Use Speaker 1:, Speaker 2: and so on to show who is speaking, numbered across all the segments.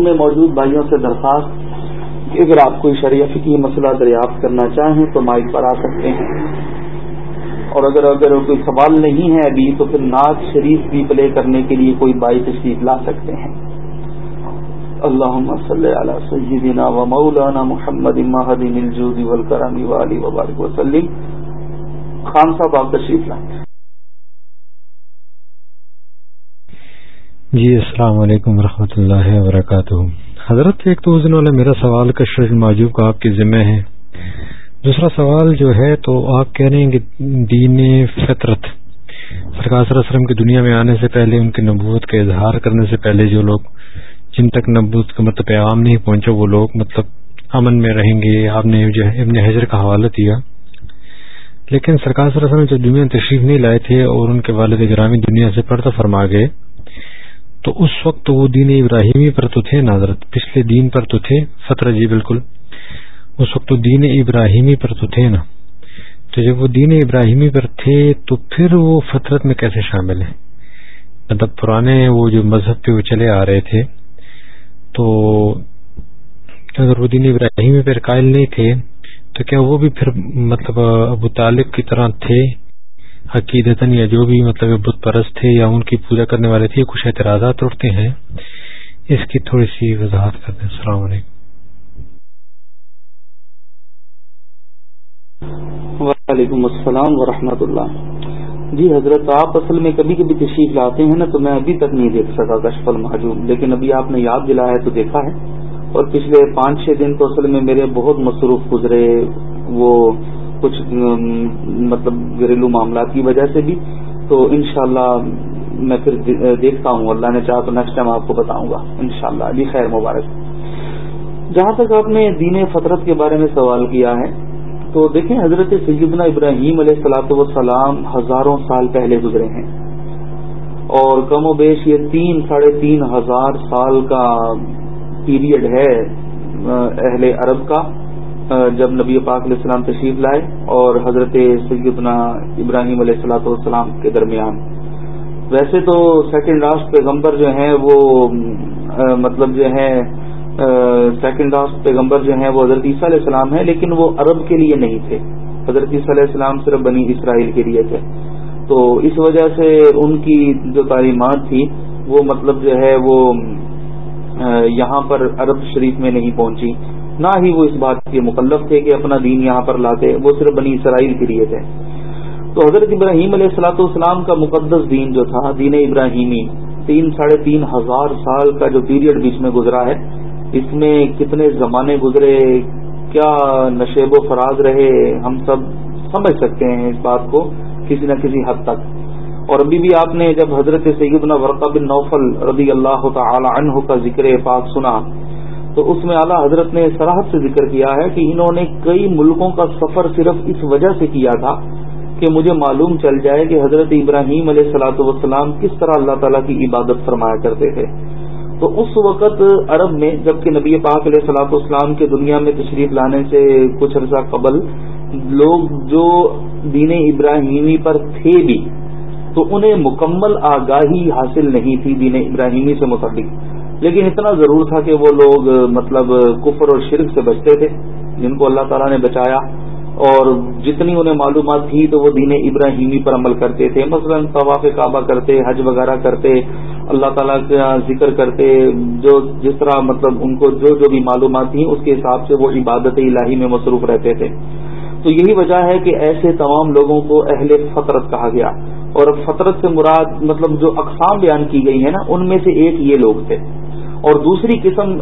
Speaker 1: روم میں موجود بھائیوں سے درخواست کہ اگر آپ کوئی شریع فکی مسئلہ دریافت کرنا چاہیں تو مائک پر آ سکتے ہیں۔ اور اگر اگر کوئی سوال نہیں ہے ابھی تو پھر ناز شریف بھی پلے کرنے کے لیے کوئی بائی تشریف لا سکتے ہیں۔ اللہ صلی علی سیدنا و مولانا محمد مہدین الجود والکرم والی وبارک وسلم خان صاحب، آپ تشریف لائیں۔
Speaker 2: جی السلام علیکم ورحمۃ اللہ وبرکاتہ۔ حضرت، ایک تو اس والا میرا سوال کا شرج معجوب کا آپ کے ذمہ ہے۔ دوسرا سوال جو ہے، تو آپ کہہ رہے ہیں کہ دین فطرت، سرکار صلی اللہ علیہ وسلم کی دنیا میں آنے سے پہلے ان کی نبوت کا اظہار کرنے سے پہلے جو لوگ، جن تک نبوت کا مطلب پیغام نہیں پہنچا، وہ لوگ مطلب امن میں رہیں گے۔ آپ نے جو ابن حضر کا حوالہ دیا۔ لیکن سرکار صلی اللہ علیہ وسلم جو دنیا تشریف نہیں لائے تھے اور ان کے والد گرامی دنیا سے پردہ فرما گئے تو اس وقت وہ دین ابراہیمی پر تو تھے، ناظرت۔ پچھلے دین پر تو تھے۔ فطر جی بالکل۔ اس وقت تو دین ابراہیمی پر تو تھے نا۔ تو جب وہ دین ابراہیمی پر تھے تو پھر وہ فطرت میں کیسے شامل ہیں؟ مطلب پرانے وہ جو مذہب پہ وہ چلے آ رہے تھے، تو اگر وہ دین ابراہیمی پر قائل نہیں تھے، تو کیا وہ بھی پھر مطلب ابو طالب کی طرح تھے؟ عقیدت یا جو بھی مطلب بت پرست تھے یا ان کی پوجا کرنے والے تھے کچھ اعتراضات اٹھتے ہیں۔ اس کی تھوڑی سی وضاحت کر دیں۔ السلام علیکم۔
Speaker 1: وعلیکم السلام ورحمۃ اللہ۔ جی حضرت، آپ اصل میں کبھی کبھی تشریف لاتے ہیں نا تو میں ابھی تک نہیں دیکھ سکا، کشف المحجوب لیکن ابھی آپ نے یاد دلایا ہے تو دیکھا ہے۔ اور پچھلے پانچ چھ دن تو اصل میں میرے بہت مصروف گزرے وہ کچھ مطلب گھریلو معاملات کی وجہ سے بھی۔ تو انشاءاللہ میں پھر دیکھتا ہوں۔ اللہ نے چاہا تو نیکسٹ ٹائم آپ کو بتاؤں گا۔ انشاءاللہ شاء خیر، مبارک۔ جہاں تک آپ نے دین فطرت کے بارے میں سوال کیا ہے، تو دیکھیں، حضرت سیدنا ابراہیم علیہ السلاۃ وسلام ہزاروں سال پہلے گزرے ہیں۔ اور کم و بیش یہ تین، ساڑھے تین ہزار سال کا پیریڈ ہے اہل عرب کا۔ جب نبی پاک علیہ السلام تشریف لائے اور حضرت سیدنا ابراہیم علیہ السلاۃ والسلام کے درمیان۔ ویسے تو سیکنڈ لاسٹ پیغمبر جو ہیں وہ مطلب جو ہے سیکنڈ لاسٹ پیغمبر جو ہیں وہ حضرت عیسیٰ علیہ السلام ہیں، لیکن وہ عرب کے لیے نہیں تھے۔ حضرت عیسیٰ علیہ السلام صرف بنی اسرائیل کے لیے تھے۔ تو اس وجہ سے ان کی جو تعلیمات تھی، وہ مطلب جو ہے وہ یہاں پر عرب شریف میں نہیں پہنچی۔ نہ ہی وہ اس بات کے مکلف تھے کہ اپنا دین یہاں پر لاتے، وہ صرف بنی اسرائیل کے لیے تھے۔ تو حضرت ابراہیم علیہ السلاۃ والسلام کا مقدس دین جو تھا، دین ابراہیمی، تین ساڑھے تین ہزار سال کا جو پیریڈ بیچ میں گزرا ہے، اس میں کتنے زمانے گزرے، کیا نشیب و فراز رہے، ہم سب سمجھ سکتے ہیں اس بات کو کسی نہ کسی حد تک۔ اور ابھی بھی آپ نے جب حضرت سیدنا ورقہ بن نوفل رضی اللہ تعالی عنہ کا ذکر پاک سنا تو اس میں اعلیٰ حضرت نے سراحت سے ذکر کیا ہے کہ انہوں نے کئی ملکوں کا سفر صرف اس وجہ سے کیا تھا کہ مجھے معلوم چل جائے کہ حضرت ابراہیم علیہ سلاۃ والسلام کس طرح اللہ تعالیٰ کی عبادت فرمایا کرتے تھے۔ تو اس وقت عرب میں جبکہ نبی پاک علیہ سلاۃ والسلام کے دنیا میں تشریف لانے سے کچھ عرصہ قبل لوگ جو دین ابراہیمی پر تھے بھی، تو انہیں مکمل آگاہی حاصل نہیں تھی دین ابراہیمی سے متعلق۔ لیکن اتنا ضرور تھا کہ وہ لوگ مطلب کفر اور شرک سے بچتے تھے، جن کو اللہ تعالیٰ نے بچایا۔ اور جتنی انہیں معلومات تھی تو وہ دین ابراہیمی پر عمل کرتے تھے۔ مثلا طواف کعبہ کرتے، حج وغیرہ کرتے، اللہ تعالیٰ کا ذکر کرتے، جو جس طرح مطلب ان کو جو جو بھی معلومات تھیں، اس کے حساب سے وہ عبادت الہی میں مصروف رہتے تھے۔ تو یہی وجہ ہے کہ ایسے تمام لوگوں کو اہل فطرت کہا گیا۔ اور فطرت سے مراد مطلب جو اقسام بیان کی گئی ہیں نا، ان میں سے ایک یہ لوگ تھے۔ اور دوسری قسم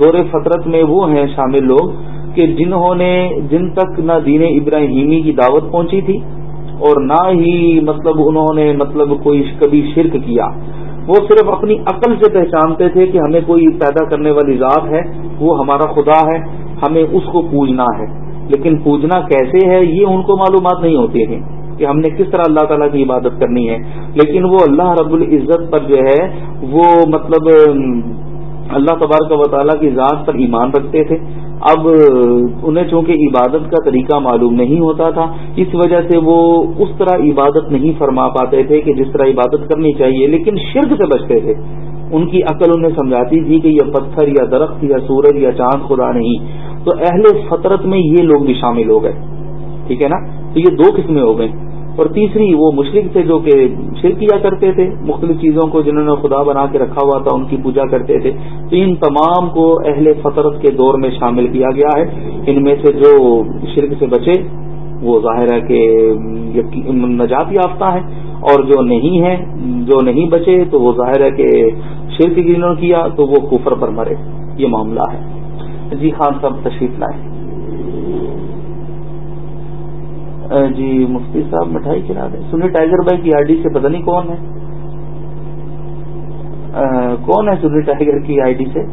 Speaker 1: دور فطرت میں وہ ہیں شامل لوگ کہ جنہوں نے، جن تک نہ دین ابراہیمی کی دعوت پہنچی تھی اور نہ ہی مطلب انہوں نے مطلب کوئی کبھی شرک کیا۔ وہ صرف اپنی عقل سے پہچانتے تھے کہ ہمیں کوئی پیدا کرنے والی ذات ہے، وہ ہمارا خدا ہے، ہمیں اس کو پوجنا ہے۔ لیکن پوجنا کیسے ہے، یہ ان کو معلومات نہیں ہوتی تھی کہ ہم نے کس طرح اللہ تعالیٰ کی عبادت کرنی ہے۔ لیکن وہ اللہ رب العزت پر جو ہے، وہ مطلب اللہ تبارک و تعالیٰ کی ذات پر ایمان رکھتے تھے۔ اب انہیں چونکہ عبادت کا طریقہ معلوم نہیں ہوتا تھا، اس وجہ سے وہ اس طرح عبادت نہیں فرما پاتے تھے کہ جس طرح عبادت کرنی چاہیے، لیکن شرک سے بچتے تھے۔ ان کی عقل انہیں سمجھاتی تھی کہ یہ پتھر یا درخت یا سورج یا چاند خدا نہیں۔ تو اہل فطرت میں یہ لوگ بھی شامل ہو گئے۔ ٹھیک ہے نا؟ تو یہ دو قسمیں ہو گئیں۔ اور تیسری وہ مشرق تھے جو کہ شر کیا کرتے تھے، مختلف چیزوں کو جنہوں نے خدا بنا کے رکھا ہوا تھا، ان کی پوجا کرتے تھے۔ تو ان تمام کو اہل فطرت کے دور میں شامل کیا گیا ہے۔ ان میں سے جو شرک سے بچے، وہ ظاہر ہے کہ نجات یافتہ ہے اور جو نہیں ہے جو نہیں بچے، تو وہ ظاہر ہے کہ شرک جنہوں نے کیا، تو وہ کفر پر مرے۔ یہ معاملہ ہے۔ جی ہاں، خان صاحب تشریف لائیں۔ جی مفتی صاحب مٹھائی کھلا دیں سنی، ٹائیگر بھائی کی آئی ڈی سے پتہ نہیں کون ہے؟ کون ہے سنی ٹائیگر کی آئی ڈی سے؟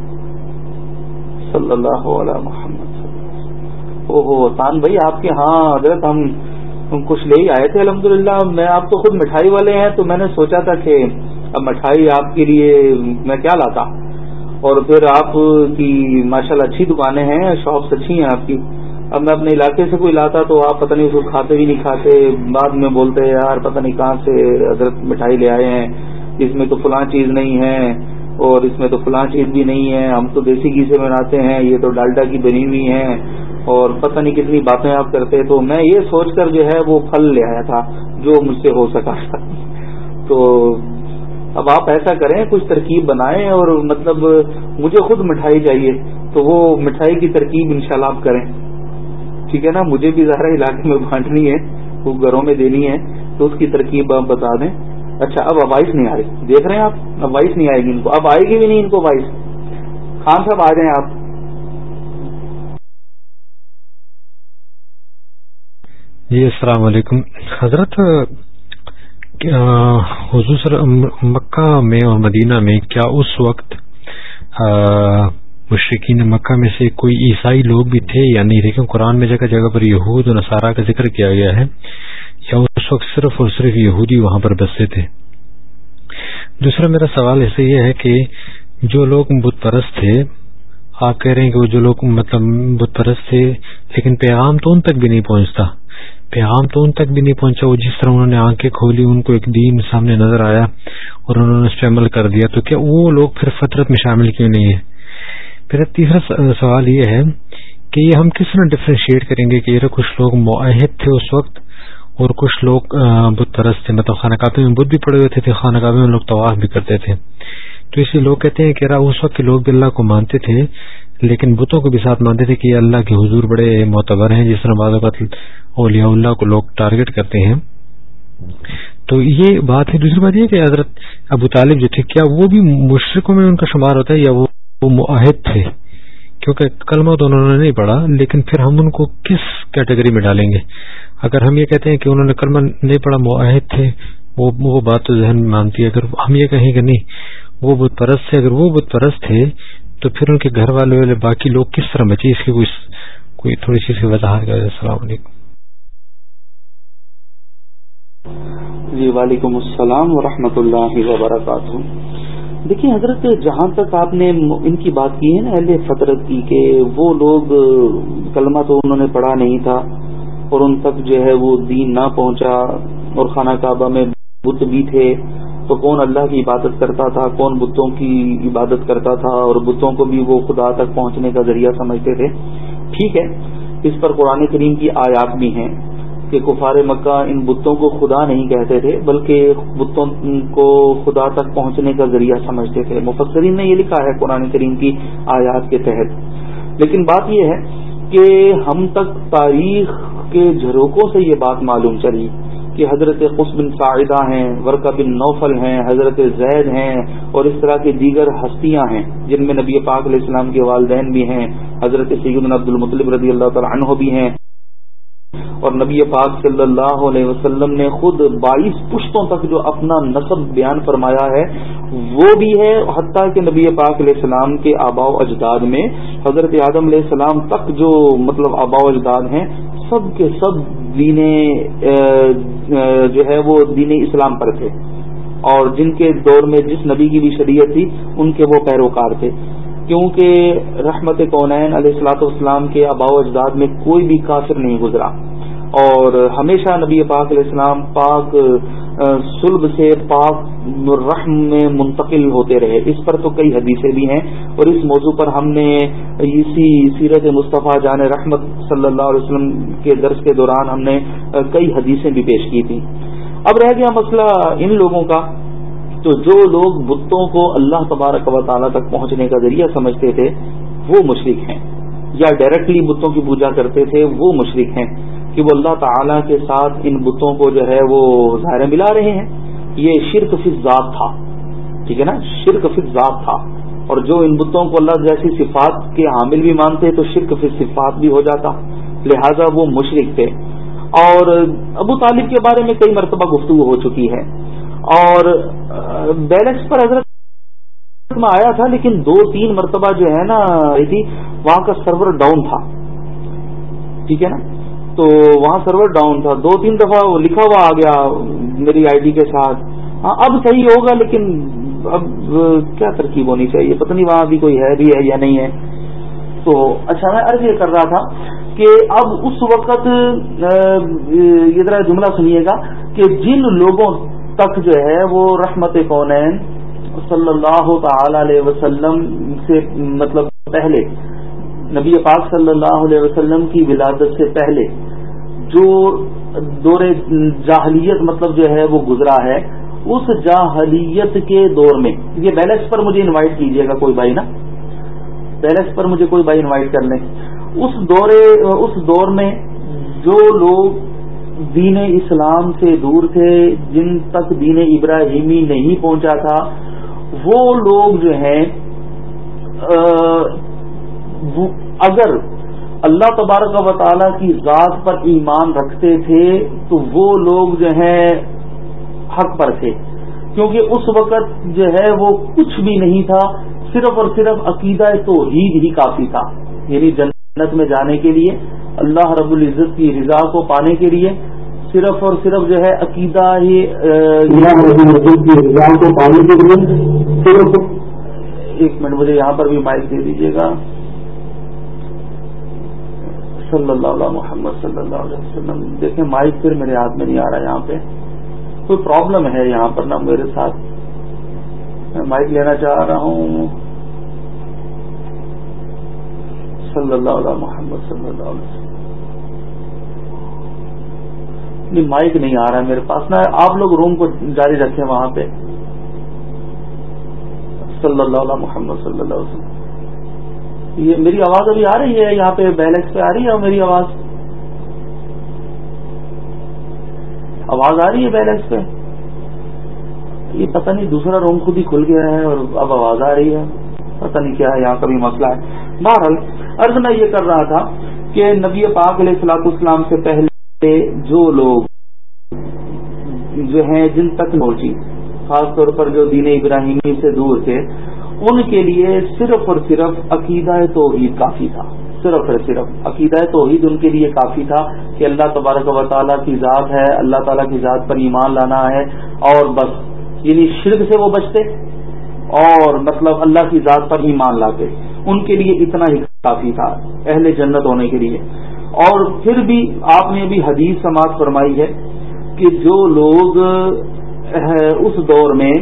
Speaker 1: صلی اللہ علیہ محمد۔ او ہو تان بھائی، آپ کے ہاں حضرت ہم کچھ لے ہی آئے تھے، الحمدللہ۔ میں، آپ تو خود مٹھائی والے ہیں، تو میں نے سوچا تھا کہ اب مٹھائی آپ کے لیے میں کیا لاتا۔ اور پھر آپ کی ماشاءاللہ اچھی دکانیں ہیں، شاپس اچھی ہیں آپ کی۔ اب میں اپنے علاقے سے کوئی لاتا تو آپ پتہ نہیں اس کو کھاتے بھی نہیں کھاتے، بعد میں بولتے، یار پتہ نہیں کہاں سے حضرت مٹھائی لے آئے ہیں، اس میں تو فلاں چیز نہیں ہے اور اس میں تو فلاں چیز بھی نہیں ہے، ہم تو دیسی گھی سے بناتے ہیں، یہ تو ڈالڈا کی بنی ہوئی ہیں اور پتہ نہیں کتنی باتیں آپ کرتے تو میں یہ سوچ کر جو ہے وہ پھل لے آیا تھا جو مجھ سے ہو سکا تھا۔ تو اب آپ ایسا کریں، کچھ ترکیب بنائیں اور مطلب مجھے خود مٹھائی چاہیے، تو وہ مٹھائی کی ترکیب انشاءاللہ آپ کریں۔ ٹھیک ہے نا، مجھے بھی ظاہر علاقے میں بانٹنی ہے وہ گھروں میں دینی ہے، تو اس کی ترکیب آپ بتا دیں۔ اچھا اب وائس نہیں آ رہی دیکھ رہے ہیں آپ؟ اب وائس نہیں آئے گی ان کو۔ اب آئے گی بھی نہیں ان کو وائس۔ خان صاحب، آ جائیں آپ۔
Speaker 2: جی السلام علیکم۔ حضرت حضور مکہ میں اور مدینہ میں کیا اس وقت مشرقین مکہ میں سے کوئی عیسائی لوگ بھی تھے یا نہیں لیکن قرآن میں جگہ جگہ پر یہود و نصارہ کا ذکر کیا گیا ہے، یا اس وقت صرف اور صرف یہودی وہاں پر بستے تھے۔ دوسرا میرا سوال ایسے یہ ہے کہ جو لوگ بت پرست تھے، آپ کہہ رہے ہیں کہ وہ جو لوگ مطلب بت پرست تھے، لیکن پیغام تو ان تک بھی نہیں پہنچتا۔ پیغام تو ان تک بھی نہیں پہنچا، وہ جس طرح انہوں نے آنکھیں کھولی، ان کو ایک دین سامنے نظر آیا اور انہوں نے اس پہ عمل کر دیا، تو کیا وہ لوگ پھر فطرت میں شامل کیوں نہیں ہے پھر تیسرا سوال یہ ہے کہ یہ ہم کس طرح ڈفرینشیٹ کریں گے کہ کچھ لوگ معاہد تھے اس وقت اور کچھ لوگ بت پرست تھے؟ مطلب خانہ کعبے میں بدھ بھی پڑے ہوئے تھے خانہ کعبے میں لوگ طواف بھی کرتے تھے۔ تو اس لیے لوگ کہتے ہیں کہ اس وقت کے لوگ بھی اللہ کو مانتے تھے، لیکن بتوں کو بھی ساتھ مانتے تھے کہ یہ اللہ کے حضور بڑے معتبر ہیں، جس طرح بعض اوقات اولیاء اللہ کو لوگ ٹارگٹ کرتے ہیں۔ تو یہ بات ہے۔ دوسری بات یہ کہ حضرت ابو طالب جو تھے، کیا وہ بھی مشرقوں میں ان کا شمار ہوتا ہے یا وہ وہ معاہد تھے۔ کیونکہ کلمہ تو انہوں نے نہیں پڑھا، لیکن پھر ہم ان کو کس کیٹیگری میں ڈالیں گے؟ اگر ہم یہ کہتے ہیں کہ انہوں نے کلمہ نہیں پڑھا معاہد تھے، وہ وہ بات تو ذہن میں مانتی ہے۔ اگر ہم یہ کہیں کہ نہیں، وہ بت پرست تھے، اگر وہ بت پرست تھے، تو پھر ان کے گھر والے والے باقی لوگ کس طرح بچے؟ اس کی کوئی کوئی تھوڑی سی سی وضاحت کر السلام علیکم۔
Speaker 1: جی وعلیکم السلام ورحمۃ اللہ وبرکاتہ۔ دیکھیں حضرت، جہاں تک آپ نے ان کی بات کی ہے نا، اہل فطرت کی، کہ وہ لوگ کلمہ تو انہوں نے پڑھا نہیں تھا، اور ان تک جو ہے وہ دین نہ پہنچا، اور خانہ کعبہ میں بت بھی تھے، تو کون اللہ کی عبادت کرتا تھا؟ کون بتوں کی عبادت کرتا تھا؟ اور بتوں کو بھی وہ خدا تک پہنچنے کا ذریعہ سمجھتے تھے۔ ٹھیک ہے، اس پر قرآن کریم کی آیات بھی ہیں۔ کہ کفار مکہ ان بتوں کو خدا نہیں کہتے تھے، بلکہ بتوں کو خدا تک پہنچنے کا ذریعہ سمجھتے تھے۔ مفسرین نے یہ لکھا ہے قرآن کریم کی آیات کے تحت۔ لیکن بات یہ ہے کہ ہم تک تاریخ کے جھروکوں سے یہ بات معلوم چلی کہ حضرت بن سعیدہ ہیں، ورقہ بن نوفل ہیں، حضرت زید ہیں اور اس طرح کی دیگر ہستیاں ہیں جن میں نبی پاک علیہ السلام کے والدین بھی ہیں، حضرت سید عبد المطلب رضی اللہ تعالیٰ عنہ بھی ہیں۔ اور نبی پاک صلی اللہ علیہ وسلم نے خود بائیس پشتوں تک جو اپنا نصب بیان فرمایا ہے، وہ بھی ہے، حتیٰ کہ نبی پاک علیہ السلام کے آبا و اجداد میں حضرت آدم علیہ السلام تک جو مطلب آبا و اجداد ہیں، سب کے سب دین جو ہے وہ دین اسلام پر تھے۔ اور جن کے دور میں جس نبی کی بھی شریعت تھی، ان کے وہ پیروکار تھے۔ کیونکہ رحمت کونین علیہ السلاۃ والسلام کے آبا و اجداد میں کوئی بھی کافر نہیں گزرا۔ اور ہمیشہ نبی پاک علیہ السلام پاک سلب سے پاک رحم میں منتقل ہوتے رہے۔ اس پر تو کئی حدیثیں بھی ہیں اور اس موضوع پر ہم نے اسی سیرت مصطفیٰ جان رحمت صلی اللہ علیہ وسلم کے درس کے دوران ہم نے کئی حدیثیں بھی پیش کی تھیں۔ اب رہ گیا مسئلہ ان لوگوں کا۔ تو جو لوگ بتوں کو اللہ تبارک و تعالیٰ تک پہنچنے کا ذریعہ سمجھتے تھے، وہ مشرق ہیں۔ یا ڈائریکٹلی بتوں کی پوجا کرتے تھے، وہ مشرق ہیں۔ کہ وہ اللہ تعالیٰ کے ساتھ ان بتوں کو جو ہے وہ ظاہر ملا رہے ہیں، یہ شرک فی ذات تھا۔ ٹھیک ہے نا؟ شرک فی ذات تھا۔ اور جو ان بتوں کو اللہ جیسی صفات کے حامل بھی مانتے تو شرک فی صفات بھی ہو جاتا۔ لہذا وہ مشرق تھے۔ اور ابو طالب کے بارے میں کئی مرتبہ گفتگو ہو چکی ہے۔ اور بیلنس پر حضرت میں آیا تھا، لیکن دو تین مرتبہ جو ہے نا تھی، وہاں کا سرور ڈاؤن تھا۔ ٹھیک ہے نا؟ تو وہاں سرور ڈاؤن تھا۔ دو تین دفعہ وہ لکھا ہوا آ گیا میری آئی ڈی کے ساتھ۔ ہاں اب صحیح ہوگا لیکن اب کیا ترکیب ہونی چاہیے؟ پتہ نہیں وہاں بھی کوئی ہے بھی ہے یا نہیں ہے۔ تو اچھا میں عرض یہ کر رہا تھا کہ اب اس وقت یہ ذرا جملہ سنیے گا کہ جن لوگوں تک جو ہے وہ رحمت کونین صلی اللہ تعالی علیہ وسلم سے مطلب پہلے نبی پاک صلی اللہ علیہ وسلم کی ولادت سے پہلے جو دور جاہلیت مطلب جو ہے وہ گزرا ہے، اس جاہلیت کے دور میں، یہ بیلنس پر مجھے انوائٹ کیجیے گا کوئی بھائی نا۔ بیلنس پر مجھے کوئی بھائی انوائٹ کر لیں۔ اس دورے اس دور میں جو لوگ دین اسلام سے دور تھے، جن تک دین ابراہیمی نہیں پہنچا تھا، وہ لوگ جو ہیں اگر اللہ تبارک و تعالی کی ذات پر ایمان رکھتے تھے تو وہ لوگ جو ہیں حق پر تھے۔ کیونکہ اس وقت جو ہے وہ کچھ بھی نہیں تھا صرف اور صرف عقیدہ توحید ہی کافی تھا۔ یعنی جنت میں جانے کے لیے اللہ رب العزت کی رضا کو پانے کے لیے صرف اور صرف جو ہے عقیدہ ہی ایک منٹ مجھے یہاں پر بھی مائک دے دیجیے گا۔ صلی اللہ علیہ محمد صلی اللہ علیہ وسلم دیکھیں مائک پھر میرے ہاتھ میں نہیں آ رہا یہاں پہ۔ کوئی پرابلم ہے یہاں پر نا میرے ساتھ؟ میں مائک لینا چاہ رہا ہوں۔ صلی اللہ علیہ محمد صلی اللہ علیہ وسلم۔ نہیں مائک نہیں آ رہا ہے میرے پاس۔ نا آپ لوگ روم کو جاری رکھیں وہاں پہ۔ صلی اللہ علیہ محمد صلی اللہ علیہ وسلم۔ یہ میری آواز ابھی آ رہی ہے، یہاں پہ بیلنس پہ آ رہی ہے میری آواز؟ آواز آ رہی ہے بیلنس پہ؟ یہ پتہ نہیں، دوسرا روم خود ہی کھل گیا ہے اور اب آواز آ رہی ہے۔ پتہ نہیں کیا ہے، یہاں کا بھی مسئلہ ہے۔ بہرحال، عرض میں یہ کر رہا تھا کہ نبی پاک علیہ السلاط اسلام سے پہلے جو لوگ جو ہیں، جن تک پہنچی، خاص طور پر جو دین ابراہیمی سے دور تھے ان کے لیے صرف اور صرف عقیدہ توحید کافی تھا۔ صرف اور صرف عقیدہ توحید ان کے لیے کافی تھا کہ اللہ تبارک و تعالیٰ کی ذات ہے، اللہ تعالیٰ کی ذات پر ایمان لانا ہے اور بس یعنی شرک سے وہ بچتے اور مطلب اللہ کی ذات پر ایمان لاتے۔ ان کے لیے اتنا ہی کافی تھا اہل جنت ہونے کے لیے۔ اور پھر بھی آپ نے بھی حدیث سماعت فرمائی ہے کہ جو لوگ اس دور میں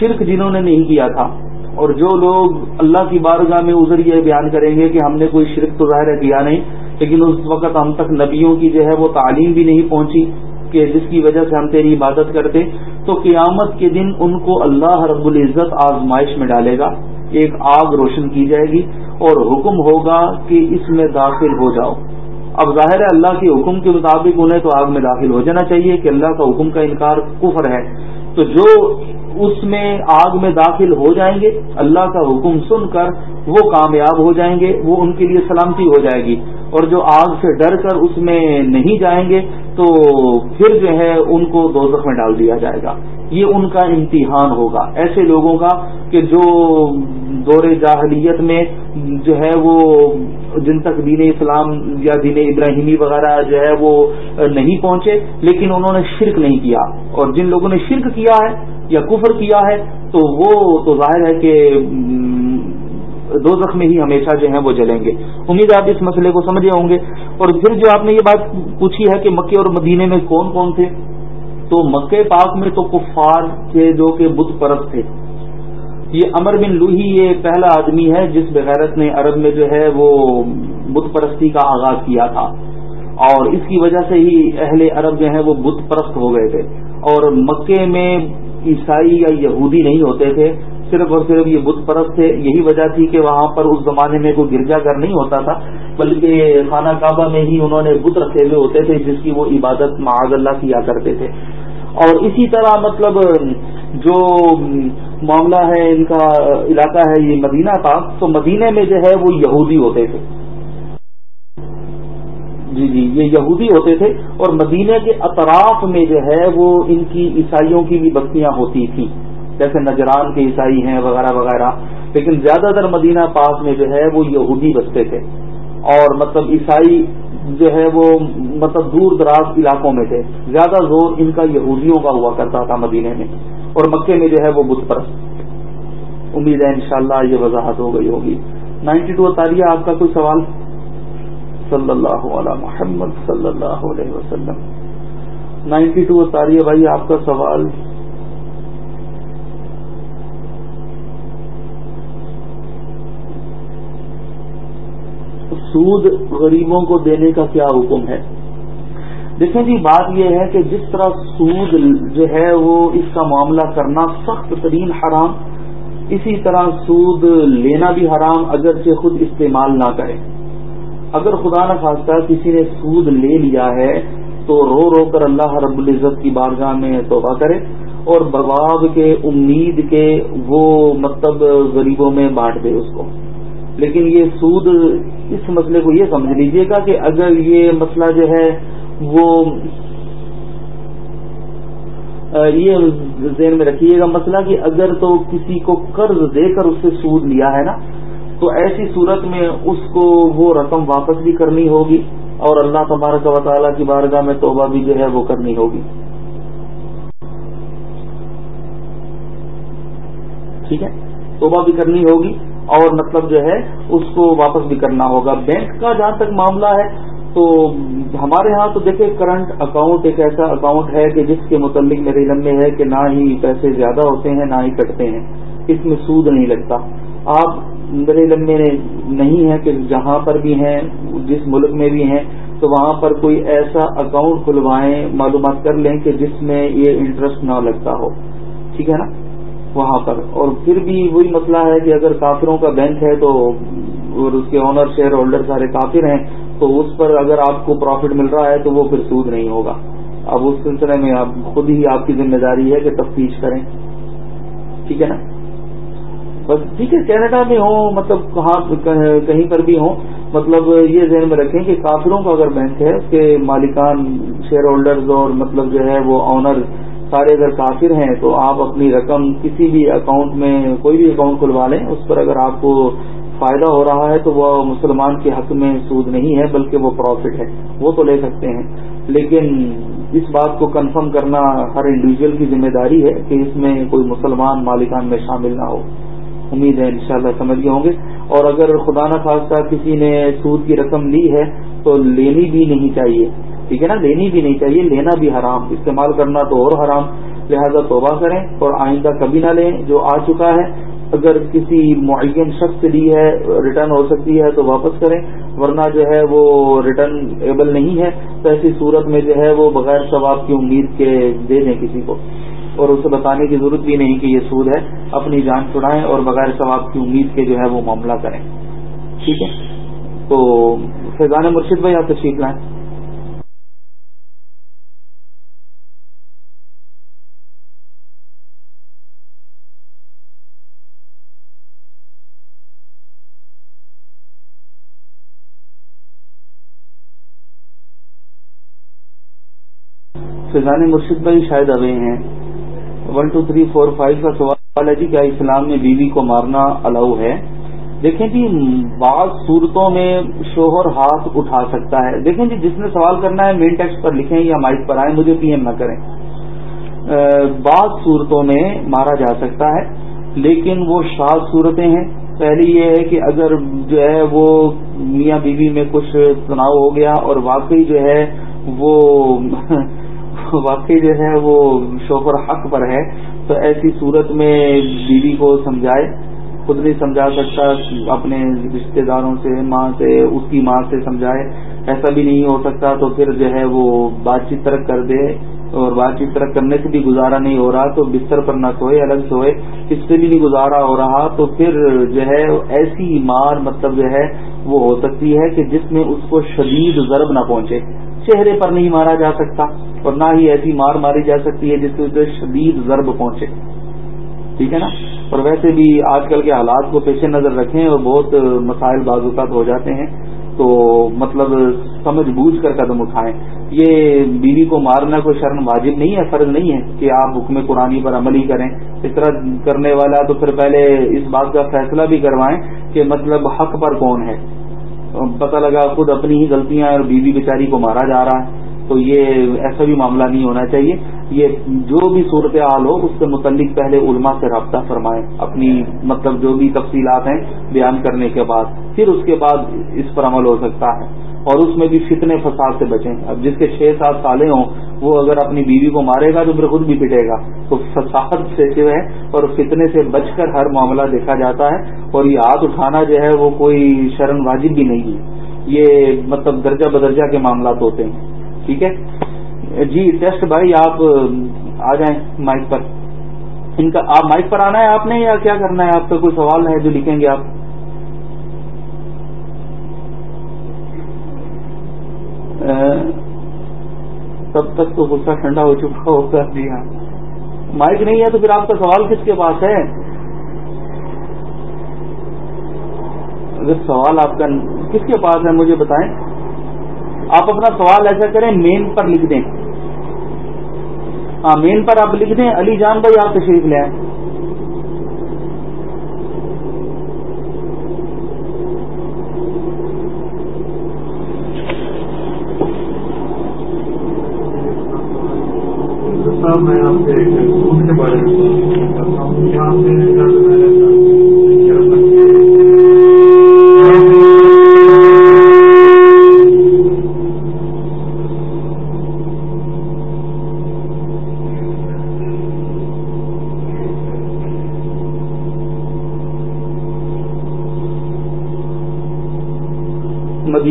Speaker 1: شرک جنہوں نے نہیں کیا تھا۔ اور جو لوگ اللہ کی بارگاہ میں ازر یہ بیان کریں گے کہ ہم نے کوئی شرک تو ظاہر کیا نہیں، لیکن اس وقت ہم تک نبیوں کی جو ہے وہ تعلیم بھی نہیں پہنچی کہ جس کی وجہ سے ہم تیری عبادت کرتے، تو قیامت کے دن ان کو اللہ رب العزت آزمائش میں ڈالے گا۔ ایک آگ روشن کی جائے گی اور حکم ہوگا کہ اس میں داخل ہو جاؤ۔ اب ظاہر ہے اللہ کے حکم کے مطابق انہیں تو آگ میں داخل ہو جانا چاہیے کہ اللہ کا حکم کا انکار کفر ہے۔ تو جو اس میں آگ میں داخل ہو جائیں گے، اللہ کا حکم سن کر وہ کامیاب ہو جائیں گے، وہ ان کے لیے سلامتی ہو جائے گی۔ اور جو آگ سے ڈر کر اس میں نہیں جائیں گے تو پھر جو ہے ان کو دوزخ میں ڈال دیا جائے گا۔ یہ ان کا امتحان ہوگا۔ ایسے لوگوں کا کہ جو دور جاہلیت میں جو ہے وہ جن تک دین اسلام یا دین ابراہیمی وغیرہ جو ہے وہ نہیں پہنچے، لیکن انہوں نے شرک نہیں کیا۔ اور جن لوگوں نے شرک کیا ہے یا کفر کیا ہے، تو وہ تو ظاہر ہے کہ دو زخم میں ہی ہمیشہ جو ہیں وہ جلیں گے۔ امید آپ اس مسئلے کو سمجھے ہوں گے۔ اور پھر جو آپ نے یہ بات پوچھی ہے کہ مکے اور مدینے میں کون کون تھے، تو مکہ پاک میں تو کفار تھے جو کہ بت پرست تھے۔ یہ امر بن لوہی یہ پہلا آدمی ہے جس بغیرت نے عرب میں جو ہے وہ بت پرستی کا آغاز کیا تھا۔ اور اس کی وجہ سے ہی اہل عرب جو ہیں وہ بت پرست ہو گئے تھے۔ اور مکے میں عیسائی یا یہودی نہیں ہوتے تھے۔ صرف اور صرف یہ بت پرست تھے، یہی وجہ تھی کہ وہاں پر اس زمانے میں کوئی گرجا گھر نہیں ہوتا تھا، بلکہ خانہ کعبہ میں ہی انہوں نے بت رکھے ہوئے ہوتے تھے، جس کی وہ عبادت معاذ اللہ کیا کرتے تھے۔ اور اسی طرح مطلب جو معاملہ ہے، ان کا علاقہ ہے، یہ مدینہ کا تو مدینہ میں جو ہے وہ یہودی ہوتے تھے۔ جی جی یہ یہودی ہوتے تھے، اور مدینہ کے اطراف میں جو ہے وہ ان کی عیسائیوں کی بھی بستیاں ہوتی تھیں۔ جیسے نجران کے عیسائی ہیں وغیرہ وغیرہ، لیکن زیادہ تر مدینہ پاس میں جو ہے وہ یہودی بستے تھے۔ اور مطلب عیسائی جو ہے وہ مطلب دور دراز علاقوں میں تھے۔ زیادہ زور ان کا یہودیوں کا ہوا کرتا تھا مدینے میں۔ اور مکے میں جو ہے وہ بت پرست۔ امید ہے انشاءاللہ یہ وضاحت ہو گئی ہوگی۔ نائنٹی ٹو اتاریہ، آپ کا کوئی سوال؟ صلی اللہ علیہ محمد صلی اللہ علیہ وسلم۔ نائنٹی ٹو اتاریہ بھائی، آپ کا سوال؟ سود غریبوں کو دینے کا کیا حکم ہے؟ دیکھیں جی بات یہ ہے کہ جس طرح سود جو ہے وہ اس کا معاملہ کرنا سخت ترین حرام، اسی طرح سود لینا بھی حرام اگرچہ خود استعمال نہ کرے۔ اگر خدا نہ خواستہ کسی نے سود لے لیا ہے تو رو رو کر اللہ رب العزت کی بارگاہ میں توبہ کرے اور بواب کے، امید کے وہ مطلب غریبوں میں بانٹ دے اس کو۔ لیکن یہ سود اس مسئلے کو یہ سمجھ لیجیے گا کہ اگر یہ مسئلہ جو ہے وہ یہ ذہن میں رکھیے گا مسئلہ کہ اگر تو کسی کو قرض دے کر اس سے سود لیا ہے نا، تو ایسی صورت میں اس کو وہ رقم واپس بھی کرنی ہوگی اور اللہ تبارک و تعالیٰ کی بارگاہ میں توبہ بھی جو ہے وہ کرنی ہوگی۔ ٹھیک ہے؟ توبہ بھی کرنی ہوگی۔ اور مطلب جو ہے اس کو واپس بھی کرنا ہوگا۔ بینک کا جہاں تک معاملہ ہے، تو ہمارے ہاں تو دیکھیں، کرنٹ اکاؤنٹ ایک ایسا اکاؤنٹ ہے کہ جس کے متعلق میرے علم میں ہے کہ نہ ہی پیسے زیادہ ہوتے ہیں، نہ ہی کٹتے ہیں۔ اس میں سود نہیں لگتا۔ آپ میرے علم میں نہیں ہے کہ جہاں پر بھی ہیں، جس ملک میں بھی ہیں، تو وہاں پر کوئی ایسا اکاؤنٹ کھلوائیں، معلومات کر لیں کہ جس میں یہ انٹرسٹ نہ لگتا ہو۔ ٹھیک ہے نا؟ وہاں پر۔ اور پھر بھی وہی مسئلہ ہے کہ اگر کافروں کا بینک ہے تو اور اس کے آنر شیئر ہولڈر سارے کافر ہیں، تو اس پر اگر آپ کو پروفٹ مل رہا ہے تو وہ پھر سود نہیں ہوگا۔ اب اس سلسلے میں آپ خود ہی آپ کی ذمہ داری ہے کہ تفتیش کریں۔ ٹھیک ہے نا؟ بس ٹھیک ہے، کینیڈا میں ہوں مطلب کہاں، کہیں پر بھی ہوں مطلب یہ ذہن میں رکھیں کہ کافروں کا اگر بینک ہے، اس کے مالکان شیئر ہولڈرز اور مطلب جو ہے وہ آنر سارے اگر کافر ہیں تو آپ اپنی رقم کسی بھی اکاؤنٹ میں کوئی بھی اکاؤنٹ کھلوا لیں، اس پر اگر آپ کو فائدہ ہو رہا ہے تو وہ مسلمان کے حق میں سود نہیں ہے، بلکہ وہ پروفٹ ہے۔ وہ تو لے سکتے ہیں۔ لیکن اس بات کو کنفرم کرنا ہر انڈیویجل کی ذمہ داری ہے کہ اس میں کوئی مسلمان مالکان میں شامل نہ ہو۔ امید ہے انشاءاللہ سمجھ گئے ہوں گے۔ اور اگر خدا نہ خواستہ کسی نے سود کی رقم لی ہے تو لینی بھی نہیں چاہیے۔ ٹھیک ہے نا لینی بھی نہیں چاہیے، لینا بھی حرام۔ استعمال کرنا تو اور حرام، لہذا توبہ کریں اور آئندہ کبھی نہ لیں جو آ چکا ہے۔ اگر کسی معین شخص سے لی ہے، ریٹرن ہو سکتی ہے تو واپس کریں، ورنہ جو ہے وہ ریٹرن ایبل نہیں ہے۔ تو ایسی صورت میں جو ہے وہ بغیر ثواب کی امید کے دے دیں کسی کو۔ اور اسے بتانے کی ضرورت بھی نہیں کہ یہ سود ہے۔ اپنی جان چھڑائیں اور بغیر ثواب کی امید کے جو ہے وہ معاملہ کریں۔ ٹھیک ہے؟ تو فیضان مرشد بھائی، آپ تشریف لائیں۔ فیضان مرشد بھائی شاید ابھی ہیں۔ One two three four five کا سوال ہے جی کیا اسلام میں بیوی کو مارنا الاؤ ہے؟ دیکھیں جی بعض صورتوں میں شوہر ہاتھ اٹھا سکتا ہے۔ دیکھیں جی جس نے سوال کرنا ہے مین ٹیکسٹ پر لکھیں یا مائک پر آئیں، مجھے پی ایم نہ کریں۔ بعض صورتوں میں مارا جا سکتا ہے، لیکن وہ شاد صورتیں ہیں۔ پہلی یہ ہے کہ اگر جو ہے وہ میاں بیوی میں کچھ تناؤ ہو گیا اور واقعی جو ہے وہ واقعی جو ہے وہ شوہر حق پر ہے، تو ایسی صورت میں بیوی کو سمجھائے، خود نہیں سمجھا سکتا، اپنے رشتہ داروں سے، ماں سے، اس کی ماں سے سمجھائے، ایسا بھی نہیں ہو سکتا، تو پھر جو ہے وہ بات چیت ترک کر دے، اور بات چیت ترک کرنے سے بھی گزارا نہیں ہو رہا، تو بستر پر نہ سوئے، الگ سوئے، اس سے بھی نہیں گزارا ہو رہا، تو پھر جو ہے ایسی مار مطلب جو ہے وہ ہو سکتی ہے کہ جس میں اس کو شدید ضرب نہ پہنچے، چہرے پر نہیں مارا جا سکتا۔ اور نہ ہی ایسی مار ماری جا سکتی ہے جس سے شدید ضرب پہنچے۔ ٹھیک ہے نا؟ اور ویسے بھی آج کل کے حالات کو پیش نظر رکھیں اور بہت مسائل بازوقات ہو جاتے ہیں، تو مطلب سمجھ بوجھ کر قدم اٹھائیں۔ یہ بیوی کو مارنا کوئی شرم واجب نہیں ہے، فرض نہیں ہے کہ آپ حکم قرآنی پر عمل ہی کریں۔ اس طرح کرنے والا تو پھر پہلے اس بات کا فیصلہ بھی کروائیں کہ مطلب حق پر کون ہے۔ پتہ لگا خود اپنی ہی غلطیاں اور بیوی بیچاری کو مارا جا رہا ہے۔ تو یہ ایسا بھی معاملہ نہیں ہونا چاہیے۔ یہ جو بھی صورت حال ہو، اس سے متعلق پہلے علماء سے رابطہ فرمائیں۔ اپنی مطلب جو بھی تفصیلات ہیں بیان کرنے کے بعد۔ پھر اس کے بعد اس پر عمل ہو سکتا ہے۔ اور اس میں بھی فتنے فساد سے بچیں۔ اب جس کے چھ سات سالے ہوں، وہ اگر اپنی بیوی کو مارے گا تو پھر خود بھی پٹے گا۔ تو فساد سے جو ہے، اور فتنے سے بچ کر ہر معاملہ دیکھا جاتا ہے۔ اور یہ ہاتھ اٹھانا جو ہے، وہ کوئی شرم واجب بھی نہیں ہے۔ یہ مطلب درجہ بدرجہ کے معاملات ہوتے ہیں۔ ٹھیک ہے؟ جی ٹیسٹ بھائی، آپ، آ جائیں مائک پر۔ ان کا، آپ مائک پر آنا ہے آپ نے یا کیا کرنا ہے؟ آپ کا کوئی سوال ہے جو لکھیں گے آپ؟ تب تک تو غصہ ٹھنڈا ہو چکا ہوگا۔ جی ہاں۔ مائک نہیں ہے تو پھر آپ کا سوال کس کے پاس ہے؟ اگر سوال آپ کا کس کے پاس ہے مجھے بتائیں؟ آپ اپنا سوال ایسا کریں، مین پر لکھ دیں۔ ہاں مین پر آپ لکھ دیں، علی جان بھائی آپ تشریف لے آئیں۔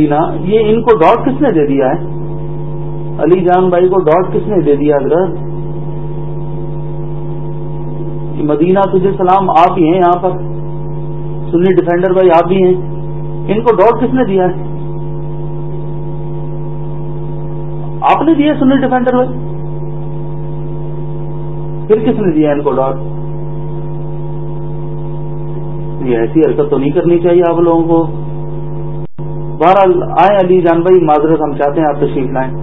Speaker 1: مدینہ یہ ان کو ڈاٹ کس نے دے دیا ہے؟ علی جان بھائی کو ڈاٹ کس نے دے دیا حضرت؟ مدینہ تجھے سلام، آپ ہی ہیں یہاں پر۔ سنی ڈیفینڈر بھائی، آپ بھی ہیں۔ ان کو ڈاٹ کس نے دیا ہے؟ آپ نے دیا سنی ڈیفینڈر بھائی؟ پھر کس نے دیا ان کو ڈاٹ؟ یہ ایسی حرکت تو نہیں کرنی چاہیے آپ لوگوں کو۔ بہرحال، آئے علی جان بھائی، معذرت ہم چاہتے ہیں آپ تشریف لائیں۔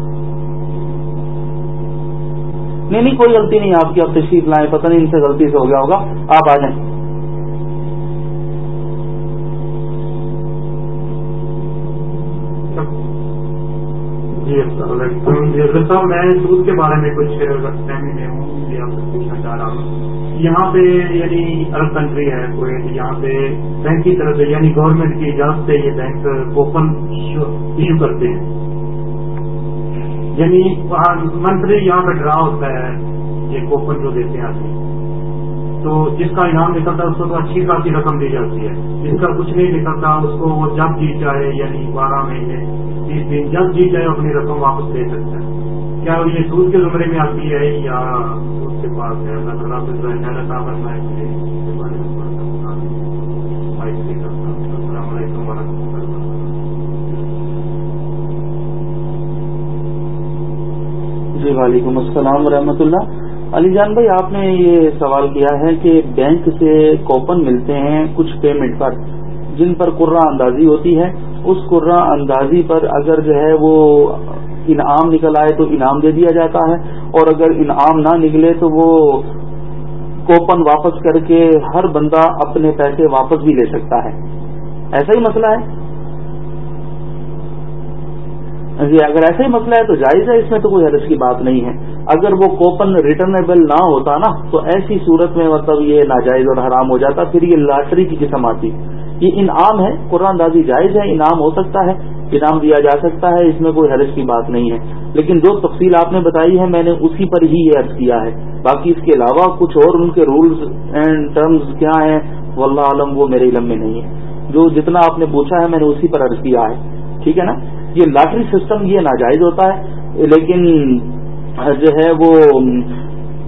Speaker 1: نہیں نہیں، کوئی غلطی نہیں، آپ کی آپ تشریف لائیں۔ پتہ نہیں ان سے غلطی سے ہو گیا ہوگا۔ آپ آ جائیں۔
Speaker 3: جی السلام علیکم۔ جی صاحب، میں دودھ کے بارے میں کچھ ہوں، یہ آپ سے پوچھنا چاہ رہا ہوں۔ یہاں پہ یعنی عرب کنٹری ہے کوئی یہاں پہ بینک کی طرف سے یعنی گورنمنٹ کی اجازت سے یہ بینک کوپن ایشو کرتے ہیں۔ یعنی منتھلی یہاں پہ ڈرا ہوتا ہے، یہ کوپن جو دیتے ہیں آدمی تو جس کا انعام نکلتا ہے، اس کو تو اچھی خاصی رقم دی جاتی ہے۔ جس کا کچھ نہیں نکلتا، اس کو وہ جب جی چاہے یعنی بارہ مہینے تیس دن جب جی چاہے اپنی رقم واپس دے سکتا ہے۔ کیا یہ سود کے زمرے میں آتی ہے یا سود کے پاس ہے؟ اللہ تعالیٰ سے جو ہے السلام علیکم ورحمۃ اللہ
Speaker 1: جی وعلیکم السلام ورحمۃ اللہ۔ علی جان بھائی، آپ نے یہ سوال کیا ہے کہ بینک سے کوپن ملتے ہیں کچھ پیمنٹ پر، جن پر قرہ اندازی ہوتی ہے۔ اس قرہ اندازی پر اگر جو ہے وہ انعام نکل آئے تو انعام دے دیا جاتا ہے اور اگر انعام نہ نکلے تو وہ کوپن واپس کر کے ہر بندہ اپنے پیسے واپس بھی لے سکتا ہے۔ ایسا ہی مسئلہ ہے۔ جی اگر ایسا ہی مسئلہ ہے تو جائز ہے، اس میں تو کوئی حرض کی بات نہیں ہے۔ اگر وہ کوپن ریٹرنیبل نہ ہوتا نا، تو ایسی صورت میں مطلب یہ ناجائز اور حرام ہو جاتا، پھر یہ لاٹری کی قسم آتی۔ یہ انعام ہے، قرآن دازی جائز ہے، انعام ہو سکتا ہے۔ انعام دیا جا سکتا ہے، اس میں کوئی حرج کی بات نہیں ہے۔ لیکن جو تفصیل آپ نے بتائی ہے، میں نے اسی پر ہی یہ عرض کیا ہے۔ باقی اس کے علاوہ کچھ اور ان کے رولز اینڈ ٹرمز کیا ہیں، واللہ عالم، وہ میرے علم میں نہیں ہے۔ جو جتنا آپ نے پوچھا ہے، میں نے اسی پر عرض کیا ہے۔ ٹھیک ہے نا؟ یہ لاٹری سسٹم یہ ناجائز ہوتا ہے، لیکن جو ہے وہ،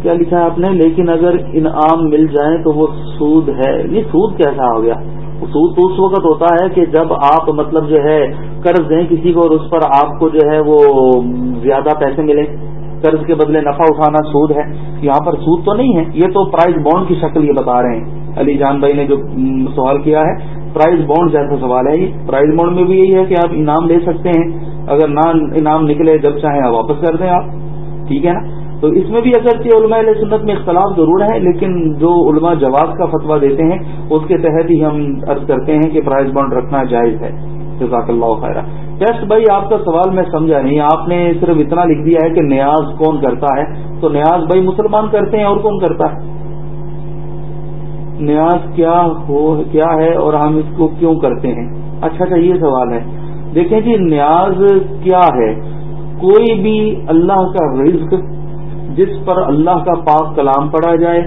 Speaker 1: کیا لکھا ہے آپ نے؟ لیکن اگر انعام مل جائیں تو وہ سود ہے۔ یہ سود کیسا ہو گیا؟ سود تو اس وقت ہوتا ہے کہ جب آپ مطلب جو ہے قرض دیں کسی کو اور اس پر آپ کو جو ہے وہ زیادہ پیسے ملیں، قرض کے بدلے نفع اٹھانا سود ہے، یہاں پر سود تو نہیں ہے، یہ تو پرائز بانڈ کی شکل یہ بتا رہے ہیں۔ علی جان بھائی نے جو سوال کیا ہے پرائز بانڈ جیسا سوال ہے یہ۔ پرائز بانڈ میں بھی یہی ہے کہ آپ انعام لے سکتے ہیں، اگر نہ انعام نکلے جب چاہیں آپ واپس کر دیں آپ۔ ٹھیک ہے نا؟ تو اس میں بھی اگرچہ علماء علیہ سنت میں اختلاف ضرور ہے، لیکن جو علماء جواز کا فتویٰ دیتے ہیں، اس کے تحت ہی ہم عرض کرتے ہیں کہ پرائز بانڈ رکھنا جائز ہے۔ جزاک اللہ خیر ٹیسٹ بھائی، آپ کا سوال میں سمجھا نہیں، آپ نے صرف اتنا لکھ دیا ہے کہ نیاز کون کرتا ہے؟ تو نیاز بھائی مسلمان کرتے ہیں اور کون کرتا ہے؟ نیاز کیا ہو، کیا ہے اور ہم اس کو کیوں کرتے ہیں؟ اچھا اچھا یہ سوال ہے۔ دیکھیں جی نیاز کیا ہے؟ کوئی بھی اللہ کا رزق جس پر اللہ کا پاک کلام پڑھا جائے،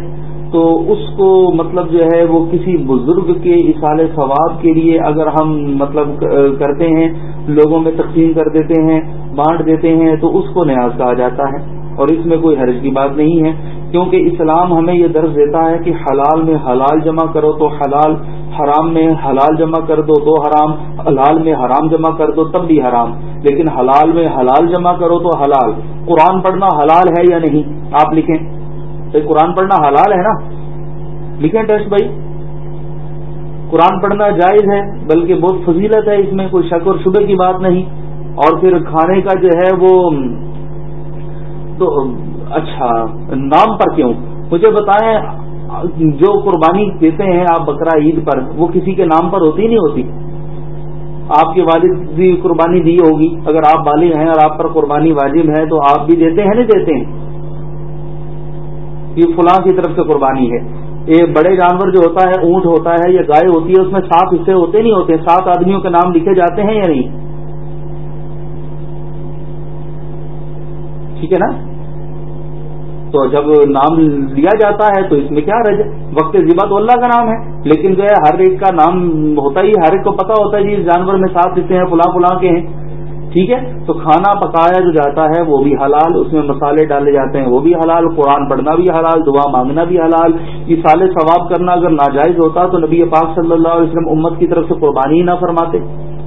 Speaker 1: تو اس کو مطلب جو ہے وہ کسی بزرگ کے اصال ثواب کے لیے اگر ہم مطلب کرتے ہیں، لوگوں میں تقسیم کر دیتے ہیں، بانٹ دیتے ہیں، تو اس کو نیاز کہا جاتا ہے۔ اور اس میں کوئی حرج کی بات نہیں ہے۔ کیونکہ اسلام ہمیں یہ درج دیتا ہے کہ حلال میں حلال جمع کرو تو حلال، حرام میں حلال جمع کر دو تو حرام، حلال میں حرام جمع کر دو، تب بھی حرام۔ لیکن حلال میں حلال جمع کرو تو حلال۔ قرآن پڑھنا حلال ہے یا نہیں؟ آپ لکھیں۔ تو قرآن پڑھنا حلال ہے نا؟ لکھیں ٹیسٹ بھائی۔ قرآن پڑھنا جائز ہے، بلکہ بہت فضیلت ہے، اس میں کوئی شک اور شبے کی بات نہیں۔ اور پھر کھانے کا جو ہے وہ تو اچھا نام پر کیوں؟ مجھے بتائیں، جو قربانی دیتے ہیں آپ بکرا عید پر، وہ کسی کے نام پر ہوتی نہیں ہوتی؟ آپ کے والد بھی قربانی دی ہوگی، اگر آپ بالغ ہیں اور آپ پر قربانی واجب ہے تو آپ بھی دیتے ہیں، نہیں دیتے ہیں؟ یہ فلاں کی طرف سے قربانی ہے۔ یہ بڑے جانور جو ہوتا ہے، اونٹ ہوتا ہے یا گائے ہوتی ہے، اس میں سات حصے ہوتے نہیں ہوتے، سات آدمیوں کے نام لکھے جاتے ہیں یا نہیں؟ ٹھیک ہے نا؟ تو جب نام لیا جاتا ہے تو اس میں کیا رہ وقت ذبح تو اللہ کا نام ہے، لیکن جو ہے ہر ایک کا نام ہوتا ہی، ہر ایک کو پتا ہوتا ہے جی اس جانور میں ساتھ دیتے ہیں، فلاں فلاں کے ہیں، ٹھیک ہے؟ تو کھانا پکایا جو جاتا ہے وہ بھی حلال، اس میں مسالے ڈالے جاتے ہیں وہ بھی حلال، قرآن پڑھنا بھی حلال، دعا مانگنا بھی حلال، یہ سال ثواب کرنا اگر ناجائز ہوتا تو نبی پاک صلی اللہ علیہ وسلم امت کی طرف سے قربانی ہی نہ فرماتے۔